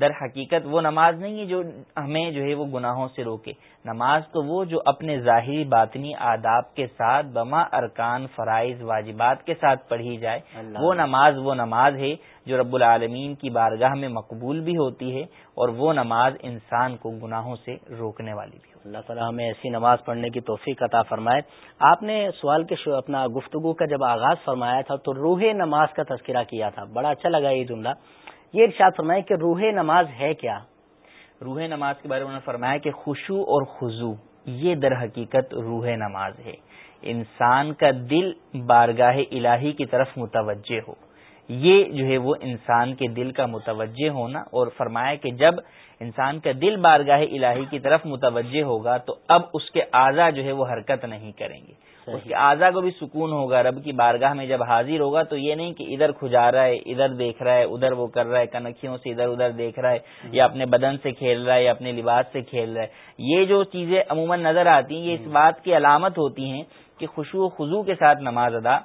در حقیقت وہ نماز نہیں ہے جو ہمیں جو ہے وہ گناہوں سے روکے۔ نماز تو وہ جو اپنے ظاہری باطنی آداب کے ساتھ بما ارکان فرائض واجبات کے ساتھ پڑھی جائے۔ وہ نماز وہ نماز ہے جو رب العالمین کی بارگاہ میں مقبول بھی ہوتی ہے اور وہ نماز انسان کو گناہوں سے روکنے والی بھی اللہ تعالیٰ ہمیں ایسی نماز پڑھنے کی توفیق عطا فرمائے۔ آپ نے سوال کے اپنا گفتگو کا جب آغاز فرمایا تھا تو روح نماز کا تذکرہ کیا تھا۔ بڑا اچھا لگا یہ جملہ۔ یہ ارشاد فرمائے کہ روح نماز ہے کیا؟ روح نماز کے بارے میں فرمایا کہ خوشو اور خزو یہ در حقیقت روح نماز ہے۔ انسان کا دل بارگاہ الہی کی طرف متوجہ ہو۔ یہ جو ہے وہ انسان کے دل کا متوجہ ہونا اور فرمایا کہ جب انسان کا دل بارگاہ الہی کی طرف متوجہ ہوگا تو اب اس کے اعضا جو ہے وہ حرکت نہیں کریں گے۔ اس کے اعضا کو بھی سکون ہوگا رب کی بارگاہ میں جب حاضر ہوگا تو یہ نہیں کہ ادھر کھجا رہا ہے ادھر دیکھ رہا ہے ادھر وہ کر رہا ہے کنکھیوں سے ادھر ادھر دیکھ رہا ہے یا اپنے بدن سے کھیل رہا ہے یا اپنے لباس سے کھیل رہا ہے۔ یہ جو چیزیں عموماً نظر آتی ہیں یہ اس بات کی علامت ہوتی ہیں کہ خوشو و خزو کے ساتھ نماز ادا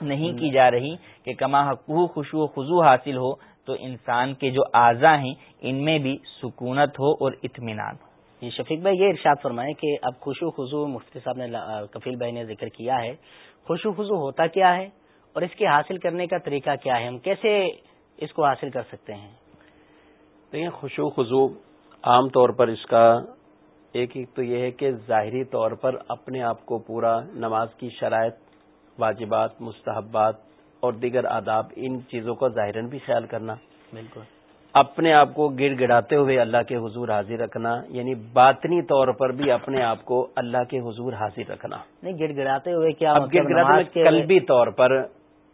نہیں کی جا رہی کہ کما حقوق خوشو و خزو حاصل ہو تو انسان کے جو اعضا ہیں ان میں بھی سکونت ہو اور اطمینان ہو۔ جی شفیق بھائی یہ ارشاد فرمائے کہ اب خوشو خزو مفتی صاحب نے کفیل بھائی نے ذکر کیا ہے۔ خوشو خزو ہوتا کیا ہے اور اس کے حاصل کرنے کا طریقہ کیا ہے؟ ہم کیسے اس کو حاصل کر سکتے ہیں؟ دیکھیں خوشو خزو عام طور پر اس کا ایک ایک تو یہ ہے کہ ظاہری طور پر اپنے آپ کو پورا نماز کی شرائط واجبات مستحبات اور دیگر آداب ان چیزوں کا ظاہراً بھی خیال کرنا۔ بالکل۔ اپنے آپ کو گڑ گڑاتے ہوئے اللہ کے حضور حاضر رکھنا یعنی باطنی طور پر بھی اپنے آپ کو اللہ کے حضور حاضر رکھنا۔ نہیں گڑ گڑاتے ہوئے کیا اب گڑ گڑاتے قلبی طور پر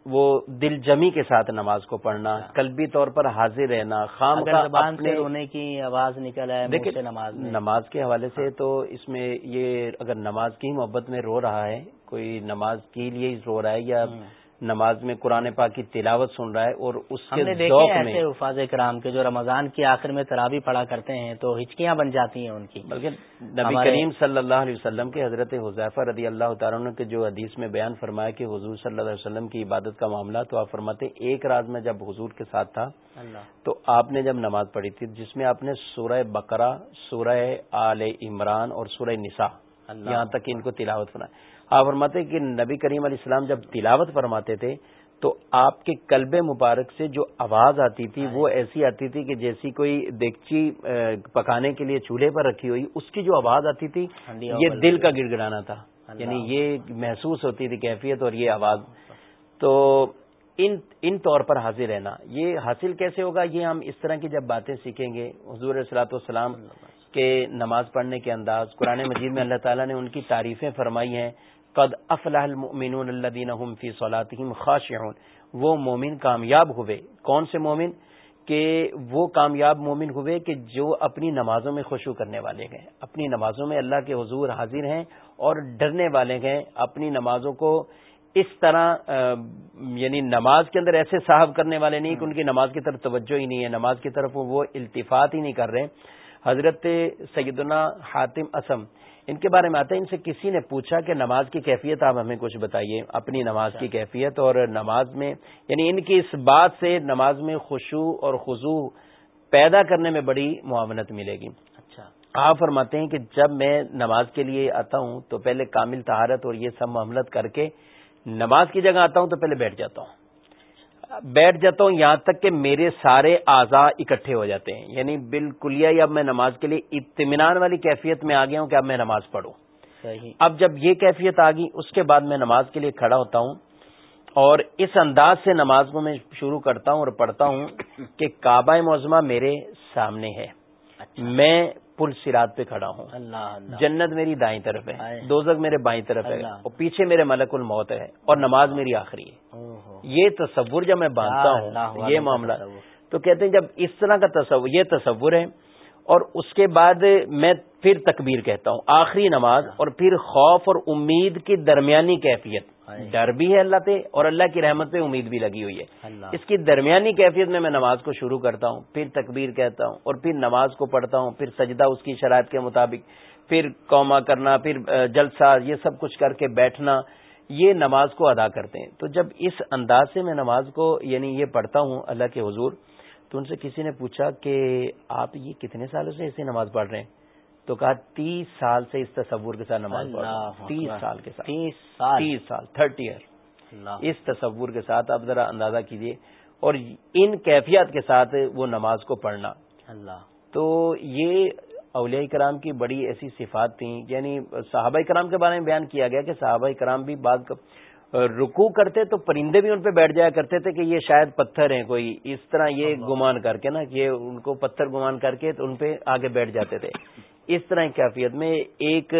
وہ دل جمی کے ساتھ نماز کو پڑھنا قلبی طور پر حاضر رہنا خام زبان سے رونے کی آواز نکل ہے دیکھیں نماز نماز کے حوالے سے تو اس میں یہ اگر نماز کی محبت میں رو رہا ہے کوئی نماز کے لیے رو رہا ہے یا نماز میں قرآن پاک کی تلاوت سن رہا ہے اور اس کے ذوق میں ایسے حفاظ کرام کے جو رمضان کے آخر میں ترابی پڑا کرتے ہیں تو ہچکیاں بن جاتی ہیں ان کی۔ بلکہ نبی کریم صلی اللہ علیہ وسلم کے حضرت حضیفہ رضی اللہ تعالیٰ کے جو حدیث میں بیان فرمایا کہ حضور صلی اللہ علیہ وسلم کی عبادت کا معاملہ تو آپ فرماتے ایک رات میں جب حضور کے ساتھ تھا تو آپ نے جب نماز پڑھی تھی جس میں آپ نے سورہ بقرہ سورہ آل عمران اور سورہ نساء یہاں تک ان کو تلاوت فرمایا۔ آپ فرماتے کہ نبی کریم علیہ السلام جب تلاوت فرماتے تھے تو آپ کے کلب مبارک سے جو آواز آتی تھی وہ ایسی آتی تھی کہ جیسی کوئی دیگچی پکانے کے لیے چولہے پر رکھی ہوئی اس کی جو آواز آتی تھی یہ دل کا گڑ گڑانا تھا یعنی یہ محسوس ہوتی تھی کیفیت اور یہ آواز۔ تو ان ان طور پر حاضر رہنا۔ یہ حاصل کیسے ہوگا؟ یہ ہم اس طرح کی جب باتیں سیکھیں گے حضور السلاۃ والسلام کے نماز پڑھنے کے انداز قرآن مجید میں اللہ تعالیٰ نے ان کی تعریفیں فرمائی ہیں۔ قد افلاح المؤمنون الذين هم في صلاتهم خاشعون۔ وہ مومن کامیاب ہوئے۔ کون سے مومن؟ کہ وہ کامیاب مومن ہوئے کہ جو اپنی نمازوں میں خوشو کرنے والے گئے اپنی نمازوں میں اللہ کے حضور حاضر ہیں اور ڈرنے والے گئے اپنی نمازوں کو اس طرح یعنی نماز کے اندر ایسے صاحب کرنے والے نہیں کہ ان کی نماز کی طرف توجہ ہی نہیں ہے۔ نماز کی طرف وہ التفات ہی نہیں کر رہے۔ حضرت سیدنا حاتم اسم ان کے بارے میں آتا ہے ان سے کسی نے پوچھا کہ نماز کی کیفیت آپ ہمیں کچھ بتائیے اپنی نماز کی کیفیت اور نماز میں یعنی ان کی اس بات سے نماز میں خوشو اور خضو پیدا کرنے میں بڑی معاونت ملے گی۔ اچھا۔ آپ فرماتے ہیں کہ جب میں نماز کے لیے آتا ہوں تو پہلے کامل تہارت اور یہ سب معاملت کر کے نماز کی جگہ آتا ہوں تو پہلے بیٹھ جاتا ہوں۔ بیٹھ جاتا ہوں یہاں تک کہ میرے سارے اعضاء اکٹھے ہو جاتے ہیں۔ یعنی بالکل اب میں نماز کے لیے اطمینان والی کیفیت میں آ گیا ہوں کہ اب میں نماز پڑھوں۔ اب جب یہ کیفیت آ گئی اس کے بعد میں نماز کے لیے کھڑا ہوتا ہوں اور اس انداز سے نماز کو میں شروع کرتا ہوں اور پڑھتا ہوں کہ کعبہ معظمہ میرے سامنے ہے۔ اچھا۔ میں پل سرات پہ کھڑا ہوں۔ اللہ جنت میری دائیں طرف ہے دوزک میرے بائیں طرف ہے اور پیچھے میرے ملک الموت ہے اور نماز میری آخری ہے۔ یہ تصور جب میں باندھتا ہوں یہ معاملہ۔ تو کہتے ہیں جب اس طرح کا تصور یہ تصور ہے اور اس کے بعد میں پھر تکبیر کہتا ہوں آخری نماز اور پھر خوف اور امید کی درمیانی کیفیت۔ ڈر بھی ہے اللہ سے اور اللہ کی رحمت پہ امید بھی لگی ہوئی ہے۔ اس کی درمیانی کیفیت میں میں نماز کو شروع کرتا ہوں پھر تکبیر کہتا ہوں اور پھر نماز کو پڑھتا ہوں پھر سجدہ اس کی شرائط کے مطابق پھر قوما کرنا پھر جلسہ یہ سب کچھ کر کے بیٹھنا یہ نماز کو ادا کرتے ہیں۔ تو جب اس انداز سے میں نماز کو یعنی یہ پڑھتا ہوں اللہ کے حضور تو ان سے کسی نے پوچھا کہ آپ یہ کتنے سالوں سے ایسے نماز پڑھ رہے ہیں؟ تو کہا تیس سال سے اس تصور کے ساتھ نماز پڑھ تیس سال کے ساتھ۔ تیس سال۔ تھرٹی ایئر اس تصور کے ساتھ آپ ذرا اندازہ کیجیے اور ان کیفیت کے ساتھ وہ نماز کو پڑھنا۔ اللہ۔ تو یہ اولیاء کرام کی بڑی ایسی صفات تھیں یعنی صحابہ کرام کے بارے میں بیان کیا گیا کہ صحابہ کرام بھی بعض رکو کرتے تو پرندے بھی ان پہ بیٹھ جایا کرتے تھے کہ یہ شاید پتھر ہیں کوئی۔ اس طرح یہ گمان کر کے نا یہ ان کو پتھر گمان کر کے تو ان پہ آگے بیٹھ جاتے تھے۔ اس طرح کی کیفیت میں ایک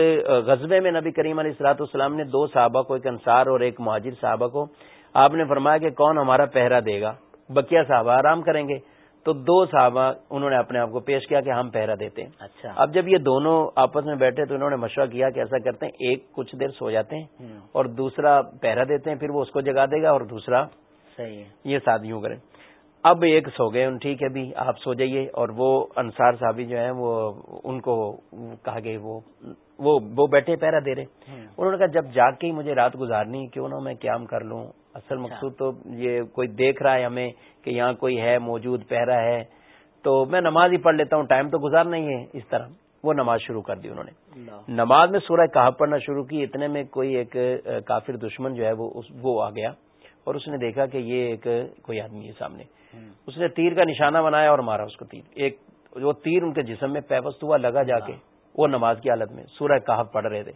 غزبے میں نبی کریم علیہ السلاط والسلام نے دو صحابہ کو ایک انصار اور ایک مہاجر صحابہ کو آپ نے فرمایا کہ کون ہمارا پہرا دے گا؟ بکیا صحابہ آرام کریں گے۔ تو دو صحابہ انہوں نے اپنے آپ کو پیش کیا کہ ہم پہرا دیتے ہیں۔ اچھا۔ اب جب یہ دونوں آپس میں بیٹھے تو انہوں نے مشورہ کیا کہ ایسا کرتے ہیں ایک کچھ دیر سو جاتے ہیں اور دوسرا پہرا دیتے ہیں پھر وہ اس کو جگا دے گا اور دوسرا صحیح یہ ساتھ یوں کریں۔ اب ایک سو گئے ان ٹھیک ہے بھی آپ سو جائیے۔ اور وہ انصار صاحبی جو ہیں وہ ان کو کہا گئے وہ وہ بیٹھے پہرا دے رہے۔ انہوں نے کہا جب جا کے ہی مجھے رات گزارنی کیوں نہ میں قیام کر لوں؟ اصل اچھا۔ مقصود تو یہ کوئی دیکھ رہا ہے ہمیں کہ یہاں کوئی ہے موجود پہرا ہے۔ تو میں نماز ہی پڑھ لیتا ہوں ٹائم تو گزارنا ہی ہے۔ اس طرح وہ نماز شروع کر دی انہوں نے۔ نماز میں سورہ کہا پڑھنا شروع کی اتنے میں کوئی ایک کافر دشمن جو ہے وہ آ گیا۔ اور اس نے دیکھا کہ یہ ایک کوئی آدمی ہے سامنے۔ اس نے تیر کا نشانہ بنایا اور مارا اس کو تیر۔ ایک وہ تیر ان کے جسم میں پیوست ہوا لگا جا کے وہ نماز کی حالت میں سورہ کہا پڑھ رہے تھے۔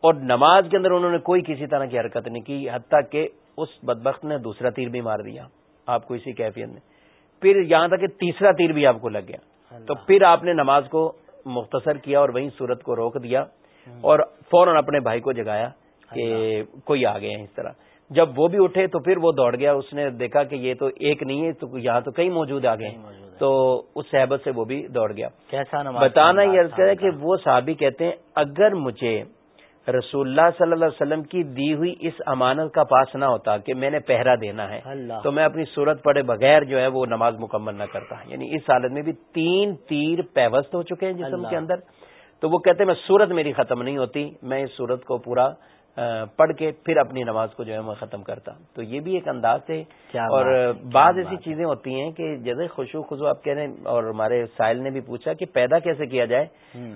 اور نماز کے اندر انہوں نے کوئی کسی طرح کی حرکت نہیں کی حتیٰ کہ اس بدبخت نے دوسرا تیر بھی مار دیا۔ آپ کو اسی کیفیت میں۔ پھر یہاں تک کہ تیسرا تیر بھی آپ کو لگ گیا۔ تو پھر آپ نے نماز کو مختصر کیا اور وہیں سورت کو روک دیا۔ اور فوراً اپنے بھائی کو جگایا کہ کوئی آ گئے ہیں اس طرح۔ جب وہ بھی اٹھے تو پھر وہ دوڑ گیا اس نے دیکھا کہ یہ تو ایک نہیں ہے تو یہاں تو کئی موجود آ گئے تو اس صحبت سے وہ بھی دوڑ گیا۔ کیسا بتانا یہ کہ وہ صحابی کہتے ہیں اگر مجھے رسول اللہ صلی اللہ علیہ وسلم کی دی ہوئی اس امانت کا پاس نہ ہوتا کہ میں نے پہرا دینا ہے تو میں اپنی صورت پڑے بغیر جو ہے وہ نماز مکمل نہ کرتا۔ یعنی اس حالت میں بھی تین تیر پیوست ہو چکے ہیں جسم کے اندر۔ تو وہ کہتے ہیں میں صورت میری ختم نہیں ہوتی میں اس صورت کو پورا پڑھ کے پھر اپنی نماز کو جو ہے میں ختم کرتا تو یہ بھی ایک انداز ہے۔ اور بعض ایسی چیزیں ہوتی ہیں کہ جیسے خوشو خزو آپ کہہ رہے ہیں اور ہمارے سائل نے بھی پوچھا کہ پیدا کیسے کیا جائے۔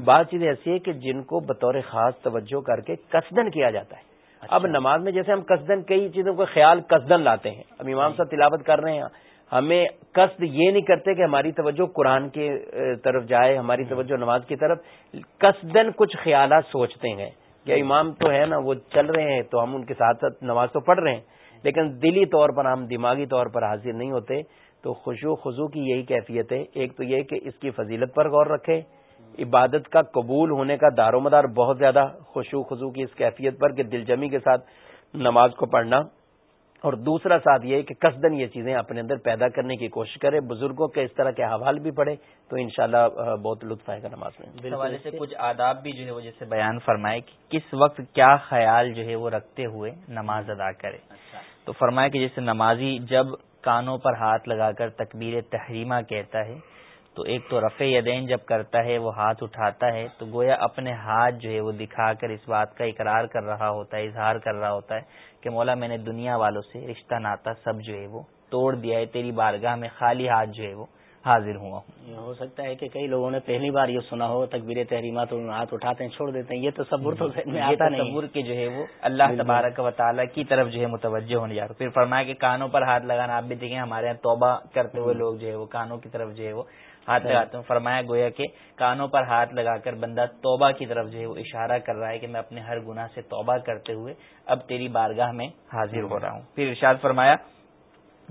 بعض چیزیں ایسی ہیں کہ جن کو بطور خاص توجہ کر کے قصدن کیا جاتا ہے۔ اچھا۔ اب نماز میں جیسے ہم قصدن کئی چیزوں کا خیال قصدن لاتے ہیں۔ اب امام صاحب تلاوت کر رہے ہیں۔ ہمیں قصد یہ نہیں کرتے کہ ہماری توجہ قرآن کی طرف جائے ہماری توجہ نماز کی طرف۔ قصدن کچھ خیالات سوچتے ہیں۔ کہ امام تو ہے نا، وہ چل رہے ہیں، تو ہم ان کے ساتھ ساتھ نماز تو پڑھ رہے ہیں۔ لیکن دلی طور پر، ہم دماغی طور پر حاضر نہیں ہوتے، تو خوشو خزو کی یہی کیفیت ہے۔ ایک تو یہ کہ اس کی فضیلت پر غور رکھے عبادت کا قبول ہونے کا دار و مدار بہت زیادہ خوشو خزو کی اس کیفیت پر کہ دل جمی کے ساتھ نماز کو پڑھنا۔ اور دوسرا ساتھ یہ کہ قصدن یہ چیزیں اپنے اندر پیدا کرنے کی کوشش کرے بزرگوں کے اس طرح کے حوال بھی پڑے تو انشاءاللہ بہت لطف آئے گا نماز میں۔ حوالے سے کچھ آداب بھی جو ہے وہ جیسے بیان فرمائے کہ کس وقت کیا خیال جو ہے وہ رکھتے ہوئے نماز ادا کرے اچھا۔ تو فرمائے کہ جیسے نمازی جب کانوں پر ہاتھ لگا کر تکبیر تحریمہ کہتا ہے تو ایک تو رفع یدین جب کرتا ہے وہ ہاتھ اٹھاتا ہے تو گویا اپنے ہاتھ جو ہے وہ دکھا کر اس بات کا اقرار کر رہا ہوتا ہے اظہار کر رہا ہوتا ہے۔ کہ مولا میں نے دنیا والوں سے رشتہ ناتا سب جو ہے وہ توڑ دیا ہے تیری بارگاہ میں خالی ہاتھ جو ہے وہ حاضر ہوا ہوں۔ ہو سکتا ہے کہ کئی لوگوں نے پہلی بار یہ سنا ہو تقبیر تحریمات ہاتھ اٹھاتے ہیں چھوڑ دیتے ہیں۔ یہ تصور تو تصور کے جو ہے وہ اللہ تبارک و تعالیٰ کی طرف جو ہے متوجہ ہونے جا رہا پھر فرمایا کہ کانوں پر ہاتھ لگانا آپ بھی دیکھیں ہمارے یہاں توبہ کرتے ہوئے لوگ جو ہے وہ کانوں کی طرف جو ہے وہ ہاتھ لگاتے ہیں۔ فرمایا گویا کہ کانوں پر ہاتھ لگا کر بندہ توبہ کی طرف جو ہے وہ اشارہ کر رہا ہے کہ میں اپنے ہر گناہ سے توبہ کرتے ہوئے اب تیری بارگاہ میں حاضر ہو رہا ہوں۔ پھر ارشاد فرمایا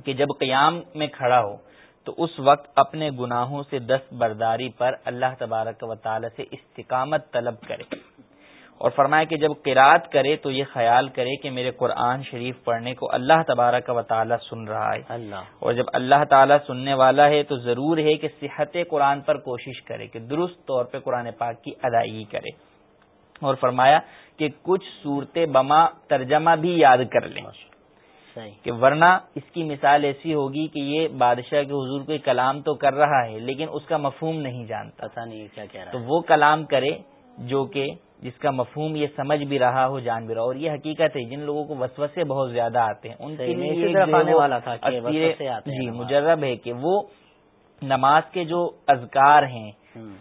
کہ جب قیام میں کھڑا ہو تو اس وقت اپنے گناہوں سے دست برداری پر اللہ تبارک و تعالی سے استقامت طلب کرے۔ اور فرمایا کہ جب قرات کرے تو یہ خیال کرے کہ میرے قرآن شریف پڑھنے کو اللہ تبارہ کا وطالعہ سن رہا ہے۔ اللہ۔ اور جب اللہ تعالیٰ سننے والا ہے تو ضرور ہے کہ صحت قرآن پر کوشش کرے کہ درست طور پہ قرآن پاک کی ادائیگی کرے۔ اور فرمایا کہ کچھ صورت بما ترجمہ بھی یاد کر لیں کہ ورنہ اس کی مثال ایسی ہوگی کہ یہ بادشاہ کے حضور کوئی کلام تو کر رہا ہے لیکن اس کا مفہوم نہیں جانتا۔ نہیں کیا کہہ رہا تو وہ کلام کرے جو کہ جس کا مفہوم یہ سمجھ بھی رہا ہو جان بھی رہا اور یہ حقیقت ہے جن لوگوں کو وسوسے بہت زیادہ آتے ہیں ان کے لیے والا تھا جی مجرب ہے کہ وہ نماز کے جو اذکار ہیں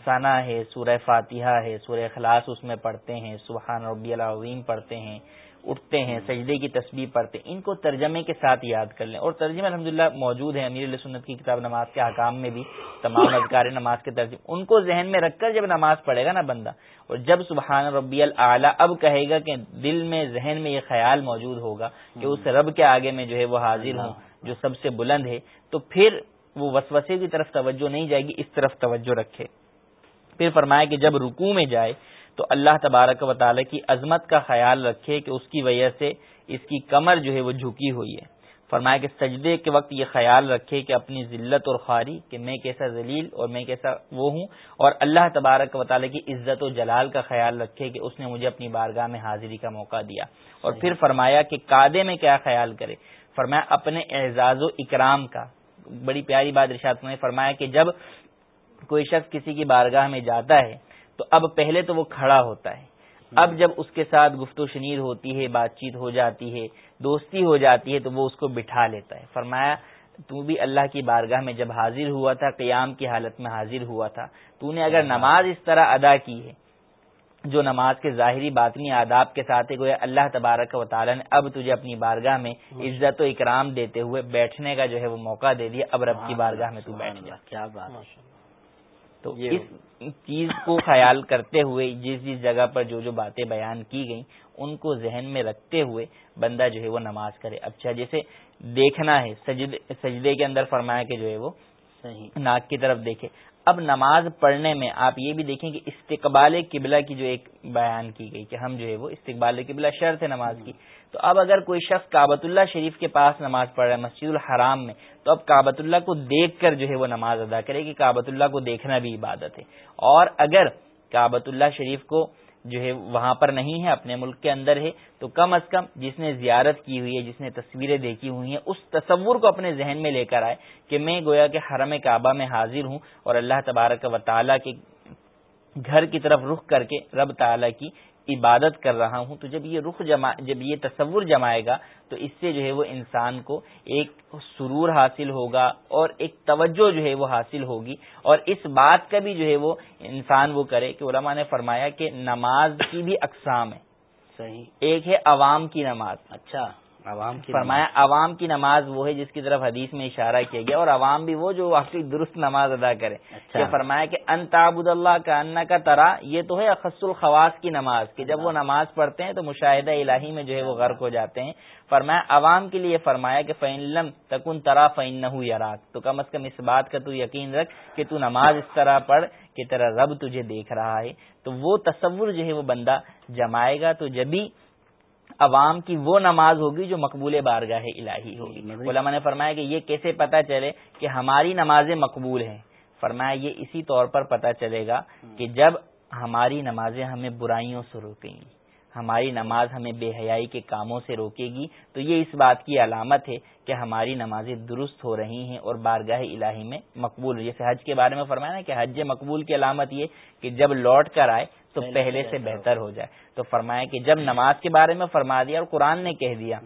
ثنا ہے سورہ فاتحہ ہے سورہ اخلاص اس میں پڑھتے ہیں سبحان ربی العظیم پڑھتے ہیں۔ اٹھتے ہیں سجدے کی تصویر پڑھتے ہیں ان کو ترجمے کے ساتھ یاد کر لیں۔ اور ترجمے الحمدللہ موجود ہیں امیر علیہ سنت کی کتاب نماز کے حکام میں بھی تمام اذکار نماز کے ترجمے۔ ان کو ذہن میں رکھ کر جب نماز پڑھے گا نا بندہ اور جب سبحان ربی العلیٰ اب کہے گا کہ دل میں ذہن میں یہ خیال موجود ہوگا کہ اس رب کے آگے میں جو ہے وہ حاضر ہوں جو سب سے بلند ہے تو پھر وہ وسوسے کی طرف توجہ نہیں جائے گی اس طرف توجہ رکھے۔ پھر فرمایا کہ جب رکوع میں جائے تو اللہ تبارک و تعالی کی عظمت کا خیال رکھے کہ اس کی وجہ سے اس کی کمر جو ہے وہ جھکی ہوئی ہے۔ فرمایا کہ سجدے کے وقت یہ خیال رکھے کہ اپنی ذلت اور خاری کہ میں کیسا ذلیل اور میں کیسا وہ ہوں اور اللہ تبارک و تعالی کی عزت و جلال کا خیال رکھے کہ اس نے مجھے اپنی بارگاہ میں حاضری کا موقع دیا۔ اور پھر فرمایا کہ کادے میں کیا خیال کرے؟ فرمایا اپنے اعزاز و اکرام کا۔ بڑی پیاری بات ارشاد نے فرمایا کہ جب کوئی شخص کسی کی بارگاہ میں جاتا ہے تو اب پہلے تو وہ کھڑا ہوتا ہے۔ اب جب اس کے ساتھ گفت و شنید ہوتی ہے بات چیت ہو جاتی ہے دوستی ہو جاتی ہے تو وہ اس کو بٹھا لیتا ہے۔ فرمایا تو بھی اللہ کی بارگاہ میں جب حاضر ہوا تھا قیام کی حالت میں حاضر ہوا تھا تو نے اگر نماز اس طرح ادا کی ہے جو نماز کے ظاہری باطنی آداب کے ساتھ گویا اللہ تبارک و تعالیٰ نے اب تجھے اپنی بارگاہ میں عزت و اکرام دیتے ہوئے بیٹھنے کا جو ہے وہ موقع دے دیا۔ اب رب کی بارگاہ میں تو بیٹھ گیا کیا بات تو اس چیز کو خیال کرتے ہوئے جس جس جگہ پر جو جو باتیں بیان کی گئیں ان کو ذہن میں رکھتے ہوئے بندہ جو ہے وہ نماز کرے۔ اچھا جیسے دیکھنا ہے سجدے کے اندر فرمایا کہ جو ہے وہ ناک کی طرف دیکھے۔ اب نماز پڑھنے میں آپ یہ بھی دیکھیں کہ استقبال قبلہ کی جو ایک بیان کی گئی کہ ہم جو ہے وہ استقبال قبلہ شرط ہے نماز کی۔ تو اب اگر کوئی شخص کابت اللہ شریف کے پاس نماز پڑھ رہا ہے مسجد الحرام میں، تو اب کابت اللہ کو دیکھ کر جو ہے وہ نماز ادا کرے کہ کابت اللہ کو دیکھنا بھی عبادت ہے۔ اور اگر کابت اللہ شریف کو جو ہے وہاں پر نہیں ہے، اپنے ملک کے اندر ہے۔ تو کم از کم جس نے زیارت کی ہوئی ہے، جس نے تصویریں دیکھی ہوئی ہیں، اس تصور کو اپنے ذہن میں لے کر آئے کہ میں گویا کہ حرم کعبہ میں حاضر ہوں اور اللہ تبارک و تعالیٰ کے گھر کی طرف رخ کر کے رب تعالیٰ کی عبادت کر رہا ہوں تو جب یہ رخ جما جب یہ تصور جمائے گا تو اس سے جو ہے وہ انسان کو ایک سرور حاصل ہوگا اور ایک توجہ جو ہے وہ حاصل ہوگی۔ اور اس بات کا بھی جو ہے وہ انسان وہ کرے کہ علماء نے فرمایا کہ نماز کی بھی اقسام ہے صحیح۔ ایک ہے عوام کی نماز۔ اچھا۔ عوام کی فرمایا عوام کی نماز وہ ہے جس کی طرف حدیث میں اشارہ کیا گیا اور عوام بھی وہ جو واقعی درست نماز ادا کرے۔ اچھا۔ فرمایا کہ ان تابود اللہ کا ان کا ترا یہ تو ہے اخص الخواص کی نماز کہ جب وہ نماز۔ پڑھتے ہیں تو مشاہدہ الہی میں جو ہے وہ غرق ہو جاتے ہیں۔ فرمایا عوام کے لیے فرمایا کہ فین لم تکن ترا فین نہ یاراک تو کم از کم اس بات کا تو یقین رکھ کہ تو نماز اس طرح پڑھ کہ تیرا رب تجھے دیکھ رہا ہے۔ تو وہ تصور جو ہے وہ بندہ جمائے گا تو جبھی عوام کی وہ نماز ہوگی جو مقبول بارگاہ الہی ہوگی۔ علماء نے فرمایا کہ یہ کیسے پتا چلے کہ ہماری نمازیں مقبول ہیں۔ فرمایا یہ اسی طور پر پتا چلے گا کہ جب ہماری نمازیں ہمیں برائیوں سے روکیں گی ہماری نماز ہمیں بے حیائی کے کاموں سے روکے گی تو یہ اس بات کی علامت ہے کہ ہماری نمازیں درست ہو رہی ہیں اور بارگاہ الہی میں مقبول جیسے حج کے بارے میں فرمایا نا کہ حج مقبول کی علامت یہ کہ جب لوٹ کر آئے تو پہلے سے بہتر ہو جائے۔ تو فرمایا کہ جب نماز کے بارے میں فرما دیا اور قرآن نے کہہ دیا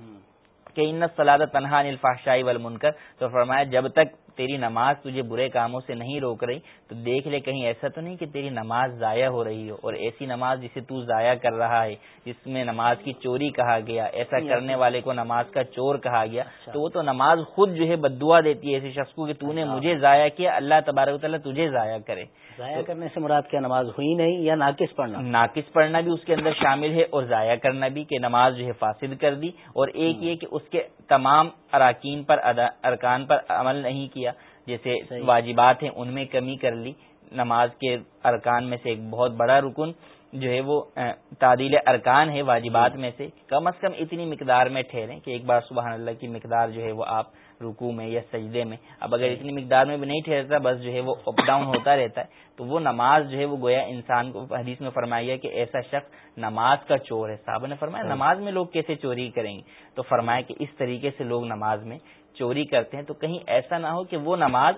کہ ان سلاد تنہا الفاشائی والمنکر تو فرمایا جب تک تیری نماز تجھے برے کاموں سے نہیں روک رہی تو دیکھ لے کہیں ایسا تو نہیں کہ تیری نماز ضائع ہو رہی ہو اور ایسی نماز جسے تو ضائع کر رہا ہے جس میں نماز کی چوری کہا گیا ایسا کرنے والے کو نماز کا چور کہا گیا۔ تو وہ تو نماز خود جو ہے بدعا دیتی ہے ایسے شخص کو کہ تو نے مجھے ضائع کیا اللہ تبارک تعالیٰ تجھے ضائع کرے۔ ضائع کرنے سے مراد کیا نماز ہوئی نہیں یا ناقص پڑھنا؟ ناقص پڑھنا بھی اس کے اندر شامل ہے اور ضائع کرنا بھی کہ نماز جو ہے فاسد کر دی اور ایک یہ کہ اس کے تمام اراکین پر ارکان پر عمل نہیں کیا جیسے واجبات ہیں ان میں کمی کر لی نماز کے ارکان میں سے ایک بہت بڑا رکن جو ہے وہ تعدیل ارکان ہے واجبات میں سے کم از کم اتنی مقدار میں ٹھہریں کہ ایک بار سبحان اللہ کی مقدار جو ہے وہ آپ رکو میں یا سجدے میں۔ اب اگر اتنی مقدار میں بھی نہیں ٹھہرتا بس جو ہے وہ اپ ڈاؤن ہوتا رہتا ہے تو وہ نماز جو ہے وہ گویا انسان کو حدیث میں فرمایا کہ ایسا شخص نماز کا چور ہے۔ صاحب نے فرمایا نماز میں لوگ کیسے چوری کریں گے؟ تو فرمایا کہ اس طریقے سے لوگ نماز میں چوری کرتے ہیں۔ تو کہیں ایسا نہ ہو کہ وہ نماز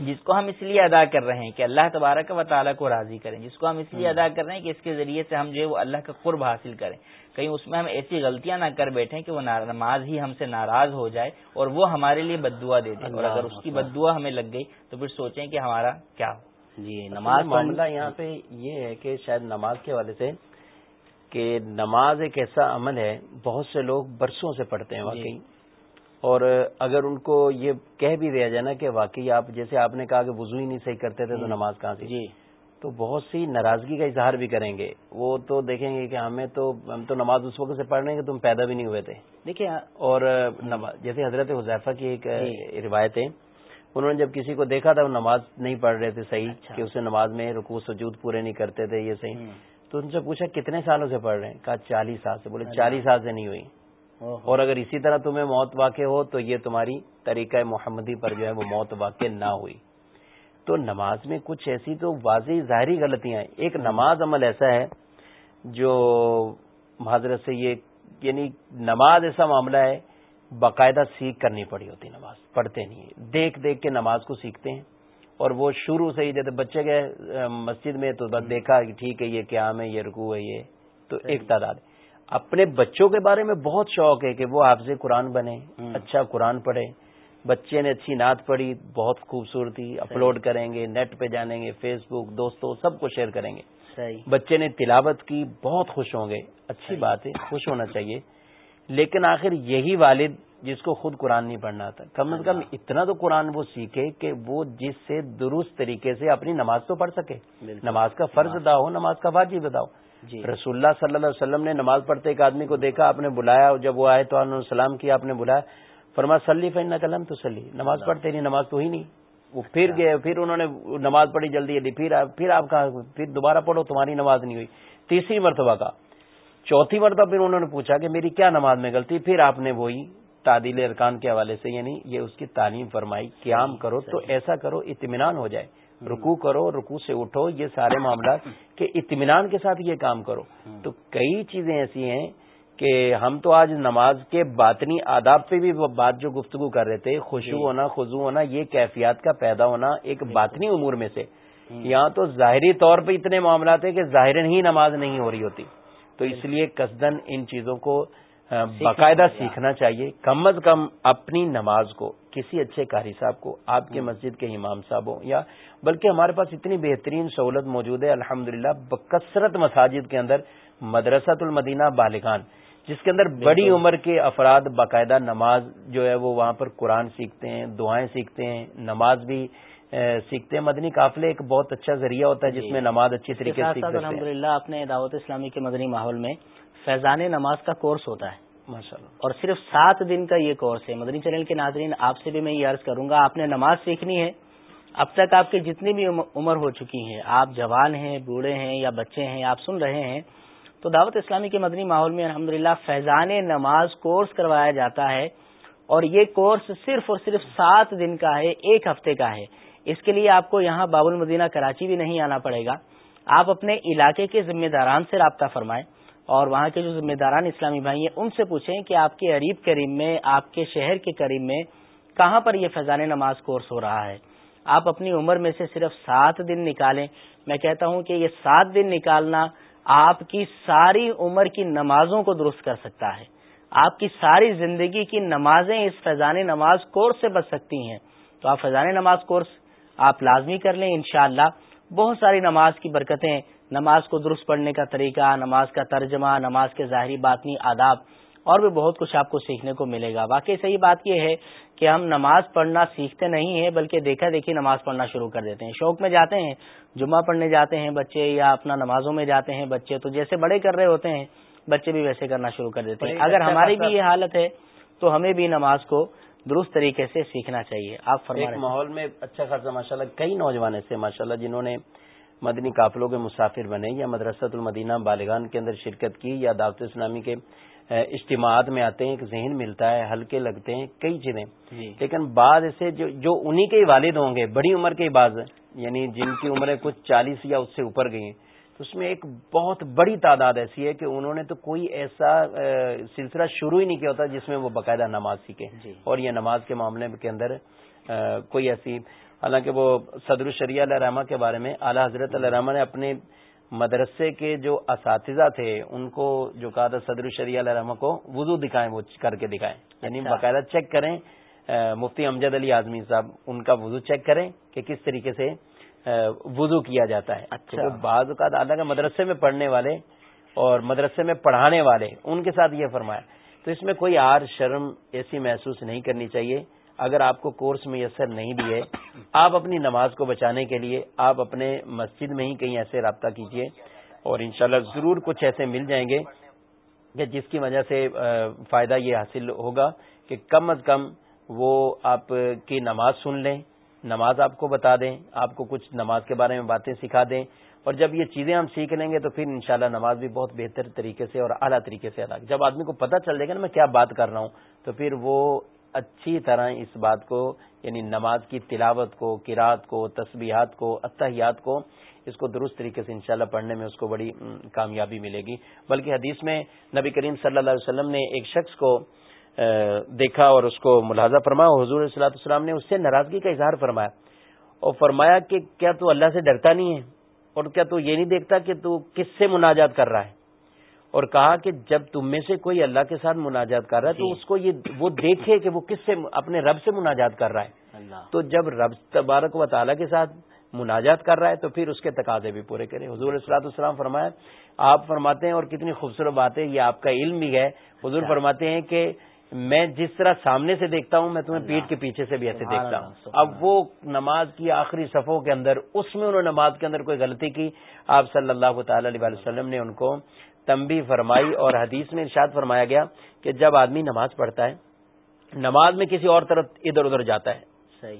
جس کو ہم اس لیے ادا کر رہے ہیں کہ اللہ تبارک و تعالیٰ کو راضی کریں جس کو ہم اس لیے ادا کر رہے ہیں کہ اس کے ذریعے سے ہم جو ہے وہ اللہ کا قرب حاصل کریں۔ کہیں اس میں ہم ایسی غلطیاں نہ کر بیٹھیں کہ وہ نماز ہی ہم سے ناراض ہو جائے اور وہ ہمارے لیے بد دعا دے۔ دیں اور اگر اس کی بد دعا ہمیں لگ گئی تو پھر سوچیں کہ ہمارا کیا ہو۔ جی نماز معاملہ یہاں پہ یہ ہے کہ شاید نماز کے حوالے سے کہ نماز ایک ایسا عمل ہے بہت سے لوگ برسوں سے پڑھتے ہیں واقعی۔ جی۔ اور اگر ان کو یہ کہہ بھی دیا جائے نا کہ واقعی آپ جیسے آپ نے کہا کہ وضو ہی نہیں صحیح کرتے تھے تو نماز کہاں سے؟ جی۔ تو بہت سی ناراضگی کا اظہار بھی کریں گے۔ وہ تو دیکھیں گے کہ ہمیں تو ہم تو نماز اس وقت سے پڑھ رہے ہیں کہ تم پیدا بھی نہیں ہوئے تھے۔ دیکھیے اور جیسے حضرت حذیفہ کی ایک جی۔ روایت ہے انہوں نے جب کسی کو دیکھا تھا وہ نماز نہیں پڑھ رہے تھے صحیح اچھا۔ کہ اسے نماز میں رکو سجود پورے نہیں کرتے تھے یہ صحیح۔ تو ان سے پوچھا کتنے سالوں سے پڑھ رہے ہیں؟ کہا چالیس سال سے۔ بولے چالیس سال سے نہیں ہوئی۔ اور اگر اسی طرح تمہیں موت واقع ہو تو یہ تمہاری طریقہ محمدی پر جو ہے وہ موت واقع نہ ہوئی۔ تو نماز میں کچھ ایسی تو واضح ظاہری غلطیاں ہیں۔ ایک نماز عمل ایسا ہے جو معذرت سے یہ یعنی نماز ایسا معاملہ ہے، باقاعدہ سیکھ کرنی پڑی ہوتی نماز، پڑھتے نہیں دیکھ دیکھ کے نماز کو سیکھتے ہیں۔ اور وہ شروع سے ہی جیسے بچے گئے مسجد میں تو بس دیکھا کہ ٹھیک ہے، یہ قیام ہے، یہ رکو ہے، یہ۔ تو ایک تعداد ہے۔ اپنے بچوں کے بارے میں بہت شوق ہے کہ وہ حافظ قرآن بنے اچھا قرآن پڑھے بچے نے اچھی نعت پڑھی بہت خوبصورتی اپلوڈ کریں گے نیٹ پہ جانیں گے فیس بک دوستوں سب کو شیئر کریں گے۔ بچے نے تلاوت کی بہت خوش ہوں گے۔ اچھی بات ہے خوش ہونا چاہیے۔ لیکن آخر یہی والد جس کو خود قرآن نہیں پڑھنا آتا۔ کم از کم اتنا تو قرآن وہ سیکھے کہ وہ جس سے درست طریقے سے اپنی نماز تو پڑھ سکے۔ نماز کا فرض ادا ہو نماز کا واجب ادا ہو۔ جی۔ رسول اللہ صلی اللہ علیہ وسلم نے نماز پڑھتے ایک آدمی کو دیکھا آپ نے بلایا جب وہ آئے تو السلام کیا آپ نے بلایا۔ فرما سلی فن قلم تو سلی نماز پڑھتے نہیں نماز تو ہی نہیں۔ وہ پھر گئے پھر انہوں نے نماز پڑھی جلدی جلدی پھر پھر آپ کہا پھر دوبارہ پڑھو تمہاری نماز نہیں ہوئی۔ تیسری مرتبہ کا۔ چوتھی مرتبہ پھر انہوں نے پوچھا کہ میری کیا نماز میں غلطی؟ پھر آپ نے وہی تعدیل ارکان کے حوالے سے یعنی یہ اس کی تعلیم فرمائی قیام کرو تو ایسا کرو اطمینان ہو جائے۔ رکو کرو رکو سے اٹھو یہ سارے معاملات کہ اطمینان کے ساتھ یہ کام کرو۔ تو کئی چیزیں ایسی ہیں کہ ہم تو آج نماز کے باطنی آداب پہ بھی بات جو گفتگو کر رہے تھے خوشبو جی۔ ہونا خزو ہونا یہ کیفیات کا پیدا ہونا ایک باطنی امور میں سے۔ یہاں تو ظاہری طور پہ اتنے معاملات ہیں کہ ظاہر ہی نماز نہیں ہو رہی ہوتی۔ تو اس لیے قصدن ان چیزوں کو باقاعدہ سیکھنا چاہیے۔ کم از کم اپنی نماز کو کسی اچھے قاری صاحب کو آپ کے مسجد کے امام صاحب ہوں یا بلکہ ہمارے پاس اتنی بہترین سہولت موجود ہے الحمد للہ بکثرت مساجد کے اندر مدرسۃ المدینہ بالغان جس کے اندر بڑی عمر کے افراد باقاعدہ نماز جو ہے وہ وہاں پر قرآن سیکھتے ہیں دعائیں سیکھتے ہیں نماز بھی سیکھتے ہیں۔ مدنی قافلے ایک بہت اچھا ذریعہ ہوتا ہے جس جی۔ میں نماز اچھی طریقے سے الحمد للہ اپنے دعوت اسلامی کے مدنی ماحول میں فیضان نماز کا کورس ہوتا ہے۔ ماشاء اللہ اور صرف سات دن کا یہ کورس ہے۔ مدنی چینل کے ناظرین، آپ سے بھی میں یہ عرض کروں گا، آپ نے نماز سیکھنی ہے۔ اب تک آپ کی جتنی بھی عمر ہو چکی ہے آپ جوان ہیں، بوڑھے ہیں یا بچے ہیں، آپ سن رہے ہیں، تو دعوت اسلامی کے مدنی ماحول میں الحمدللہ فیضان نماز کورس کروایا جاتا ہے۔ اور یہ کورس صرف اور صرف سات دن کا ہے، ایک ہفتے کا ہے۔ اس کے لیے آپ کو یہاں باب المدینہ کراچی بھی نہیں آنا پڑے گا۔ آپ اپنے علاقے کے ذمہ داران سے رابطہ فرمائیں۔ اور وہاں کے جو ذمہ داران اسلامی بھائی ہیں، ان سے پوچھیں کہ آپ کے عریب کریم میں، آپ کے شہر کے کریم میں کہاں پر یہ فیضان نماز کورس ہو رہا ہے؟ آپ اپنی عمر میں سے صرف سات دن نکالیں۔ میں کہتا ہوں کہ یہ سات دن نکالنا آپ کی ساری عمر کی نمازوں کو درست کر سکتا ہے۔ آپ کی ساری زندگی کی نمازیں اس فیضان نماز کورس سے بچ سکتی ہیں۔ تو آپ فیضان نماز کورس آپ لازمی کر لیں انشاءاللہ۔ بہت ساری نماز کی برکتیں نماز کو درست پڑھنے کا طریقہ نماز کا ترجمہ نماز کے ظاہری باطنی آداب اور بھی بہت کچھ آپ کو سیکھنے کو ملے گا۔ واقعی صحیح بات یہ ہے کہ ہم نماز پڑھنا سیکھتے نہیں ہیں بلکہ دیکھا دیکھی نماز پڑھنا شروع کر دیتے ہیں۔ شوق میں جاتے ہیں جمعہ پڑھنے جاتے ہیں بچے یا اپنا نمازوں میں جاتے ہیں بچے تو جیسے بڑے کر رہے ہوتے ہیں بچے بھی ویسے کرنا شروع کر دیتے ہیں۔ اگر ہماری بھی یہ حالت ہے تو ہمیں بھی نماز کو درست طریقے سے سیکھنا چاہیے۔ آپ ماحول میں اچھا خاصا ماشاء کئی نوجوان ایسے ماشاء جنہوں نے مدنی قافلوں کے مسافر بنے یا مدرسۃ المدینہ بالغان کے اندر شرکت کی یا دعوت اسلامی کے اجتماعات میں آتے ہیں ایک ذہن ملتا ہے ہلکے لگتے ہیں کئی چیزیں۔ جی۔ لیکن بعض ایسے جو جو انہی کے والد ہوں گے بڑی عمر کے بعض یعنی جن کی عمریں کچھ چالیس یا اس سے اوپر گئی ہیں تو اس میں ایک بہت بڑی تعداد ایسی ہے کہ انہوں نے تو کوئی ایسا سلسلہ شروع ہی نہیں کیا ہوتا جس میں وہ باقاعدہ نماز سیکھے جی۔ اور یہ نماز کے معاملے کے اندر کوئی ایسی حالانکہ وہ صدر الشریعہ علیہ رحمہ کے بارے میں اعلیٰ حضرت علیہ رحمہ نے اپنے مدرسے کے جو اساتذہ تھے ان کو جو کہا تھا صدر الشریعہ علیہ رحمہ کو وضو دکھائیں وہ کر کے دکھائیں۔ یعنی اچھا۔ باقاعدہ چیک کریں مفتی امجد علی اعظمی صاحب ان کا وضو چیک کریں کہ کس طریقے سے وضو کیا جاتا ہے۔ اچھا۔ بعض اوقات اعلیٰ مدرسے میں پڑھنے والے اور مدرسے میں پڑھانے والے ان کے ساتھ یہ فرمایا۔ تو اس میں کوئی آر شرم ایسی محسوس نہیں کرنی چاہیے۔ اگر آپ کو کورس میسر نہیں دیے، آپ اپنی نماز کو بچانے کے لیے آپ اپنے مسجد میں ہی کہیں ایسے رابطہ کیجیے اور انشاءاللہ ضرور کچھ ایسے مل جائیں گے کہ جس کی وجہ سے فائدہ یہ حاصل ہوگا کہ کم از کم وہ آپ کی نماز سن لیں، نماز آپ کو بتا دیں، آپ کو کچھ نماز کے بارے میں باتیں سکھا دیں اور جب یہ چیزیں ہم سیکھ لیں گے تو پھر انشاءاللہ نماز بھی بہت بہتر طریقے سے اور اعلیٰ طریقے سے ادا جب آدمی کو پتہ چل جائے گا نا میں کیا بات کر رہا ہوں، تو پھر وہ اچھی طرح اس بات کو یعنی نماز کی تلاوت کو کراط کو، تسبیحات کو اتحیات کو، اس کو درست طریقے سے انشاءاللہ پڑھنے میں اس کو بڑی کامیابی ملے گی۔ بلکہ حدیث میں نبی کریم صلی اللہ علیہ وسلم نے ایک شخص کو دیکھا اور اس کو ملاحظہ فرمایا، حضور صلی اللہ السلام نے اس سے ناراضگی کا اظہار فرمایا اور فرمایا کہ کیا تو اللہ سے ڈرتا نہیں ہے اور کیا تو یہ نہیں دیکھتا کہ تو کس سے مناجات کر رہا ہے۔ اور کہا کہ جب تم میں سے کوئی اللہ کے ساتھ مناجات کر رہا ہے تو جی۔ اس کو یہ وہ دیکھے کہ وہ کس سے اپنے رب سے مناجات کر رہا ہے۔ تو جب رب تبارک و تعالیٰ کے ساتھ مناجات کر رہا ہے تو پھر اس کے تقاضے بھی پورے کریں۔ حضور السلاط السلام فرمایا آپ فرماتے ہیں اور کتنی خوبصورت بات ہے یہ آپ کا علم بھی ہے۔ حضور۔ فرماتے ہیں کہ میں جس طرح سامنے سے دیکھتا ہوں میں تمہیں پیٹ کے پیچھے سے بھی ایسے دیکھتا ہوں۔ اب وہ نماز کی آخری صفوں کے اندر اس میں انہوں نے نماز کے اندر کوئی غلطی کی؟ آپ صلی اللہ تعالی علیہ وسلم نے ان کو تمبی فرمائی اور حدیث میں ارشاد فرمایا گیا کہ جب آدمی نماز پڑھتا ہے نماز میں کسی اور طرف ادھر ادھر جاتا ہے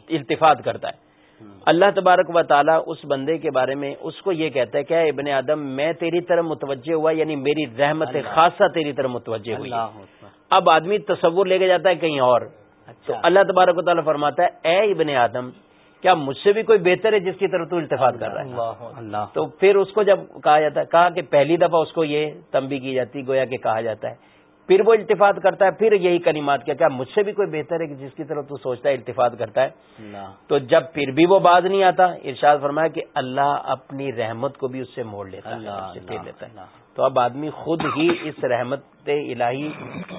التفاط کرتا ہے۔ اللہ تبارک و تعالیٰ اس بندے کے بارے میں اس کو یہ کہتا ہے کہ ابن آدم میں تیری طرف متوجہ ہوا یعنی میری رحمت خاصہ تیری طرف متوجہ ہوئی۔ اب آدمی تصور لے کے جاتا ہے کہیں اور۔ تو اچھا۔ اللہ تبارک و تعالیٰ فرماتا ہے اے ابن آدم کیا مجھ سے بھی کوئی بہتر ہے جس کی طرف تو التفاط کر رہا ہے؟ اللہ تو پھر اس کو جب کہا جاتا ہے کہا کہ پہلی دفعہ اس کو یہ تمبی کی جاتی گویا کہ کہا جاتا ہے۔ پھر وہ التفاط کرتا ہے پھر یہی کلمات کیا کیا مجھ سے بھی کوئی بہتر ہے کہ جس کی طرف تو سوچتا ہے التفاط کرتا ہے؟ تو جب پھر بھی وہ باز نہیں آتا ارشاد فرمایا کہ اللہ اپنی رحمت کو بھی اس سے موڑ لیتا ہے لیتا ہے۔ تو اب آدمی خود ہی اس رحمت الہی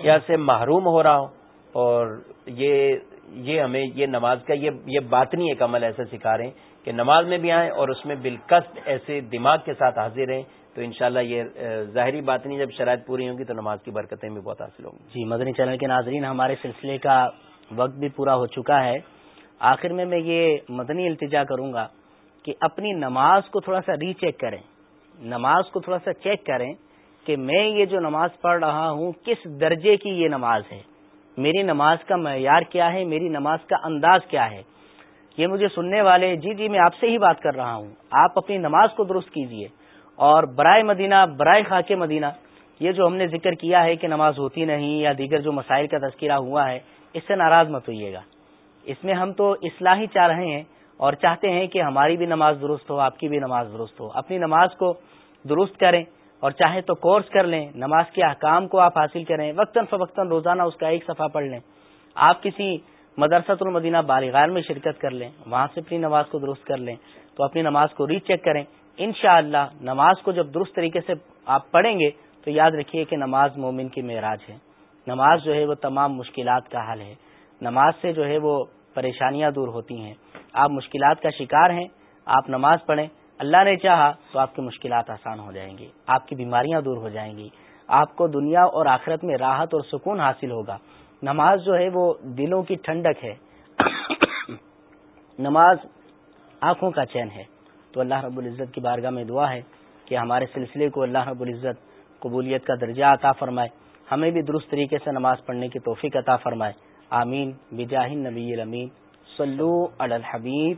یا سے محروم ہو رہا ہو اور یہ یہ ہمیں یہ نماز کا یہ یہ بات نہیں ایک عمل ایسا سکھا رہے ہیں کہ نماز میں بھی آئیں اور اس میں بالکش ایسے دماغ کے ساتھ حاضر ہیں تو انشاءاللہ یہ ظاہری بات نہیں جب شرائط پوری ہوں گی تو نماز کی برکتیں بھی بہت حاصل ہوں گی۔ جی مدنی چینل کے ناظرین، ہمارے سلسلے کا وقت بھی پورا ہو چکا ہے۔ آخر میں میں یہ مدنی التجا کروں گا کہ اپنی نماز کو تھوڑا سا ری چیک کریں۔ نماز کو تھوڑا سا چیک کریں کہ میں یہ جو نماز پڑھ رہا ہوں، کس درجے کی یہ نماز ہے؟ میری نماز کا معیار کیا ہے، میری نماز کا انداز کیا ہے؟ یہ مجھے سننے والے جی جی میں آپ سے ہی بات کر رہا ہوں۔ آپ اپنی نماز کو درست کیجیے۔ اور برائے مدینہ، برائے خاک مدینہ، یہ جو ہم نے ذکر کیا ہے کہ نماز ہوتی نہیں یا دیگر جو مسائل کا تذکرہ ہوا ہے، اس سے ناراض مت ہوئیے گا۔ اس میں ہم تو اصلاحی چاہ رہے ہیں اور چاہتے ہیں کہ ہماری بھی نماز درست ہو، آپ کی بھی نماز درست ہو۔ اپنی نماز کو درست کریں۔ اور چاہے تو کورس کر لیں، نماز کے احکام کو آپ حاصل کریں، وقتاً فوقتاً روزانہ اس کا ایک صفحہ پڑھ لیں۔ آپ کسی مدرسۃ المدینہ بالغار میں شرکت کر لیں، وہاں سے اپنی نماز کو درست کر لیں، تو اپنی نماز کو ری چیک کریں۔ انشاءاللہ اللہ نماز کو جب درست طریقے سے آپ پڑھیں گے، تو یاد رکھیے کہ نماز مومن کی معراج ہے۔ نماز جو ہے وہ تمام مشکلات کا حل ہے۔ نماز سے جو ہے وہ پریشانیاں دور ہوتی ہیں۔ آپ مشکلات کا شکار ہیں، آپ نماز پڑھیں۔ اللہ نے چاہا تو آپ کی مشکلات آسان ہو جائیں گی، آپ کی بیماریاں دور ہو جائیں گی، آپ کو دنیا اور آخرت میں راحت اور سکون حاصل ہوگا۔ نماز جو ہے وہ دلوں کی ٹھنڈک ہے، نماز آنکھوں کا چین ہے۔ تو اللہ رب العزت کی بارگاہ میں دعا ہے کہ ہمارے سلسلے کو اللہ رب العزت قبولیت کا درجہ عطا فرمائے۔ ہمیں بھی درست طریقے سے نماز پڑھنے کی توفیق عطا فرمائے۔ آمین۔ بجاہ نبی الامین۔ صلو علی الحبیب۔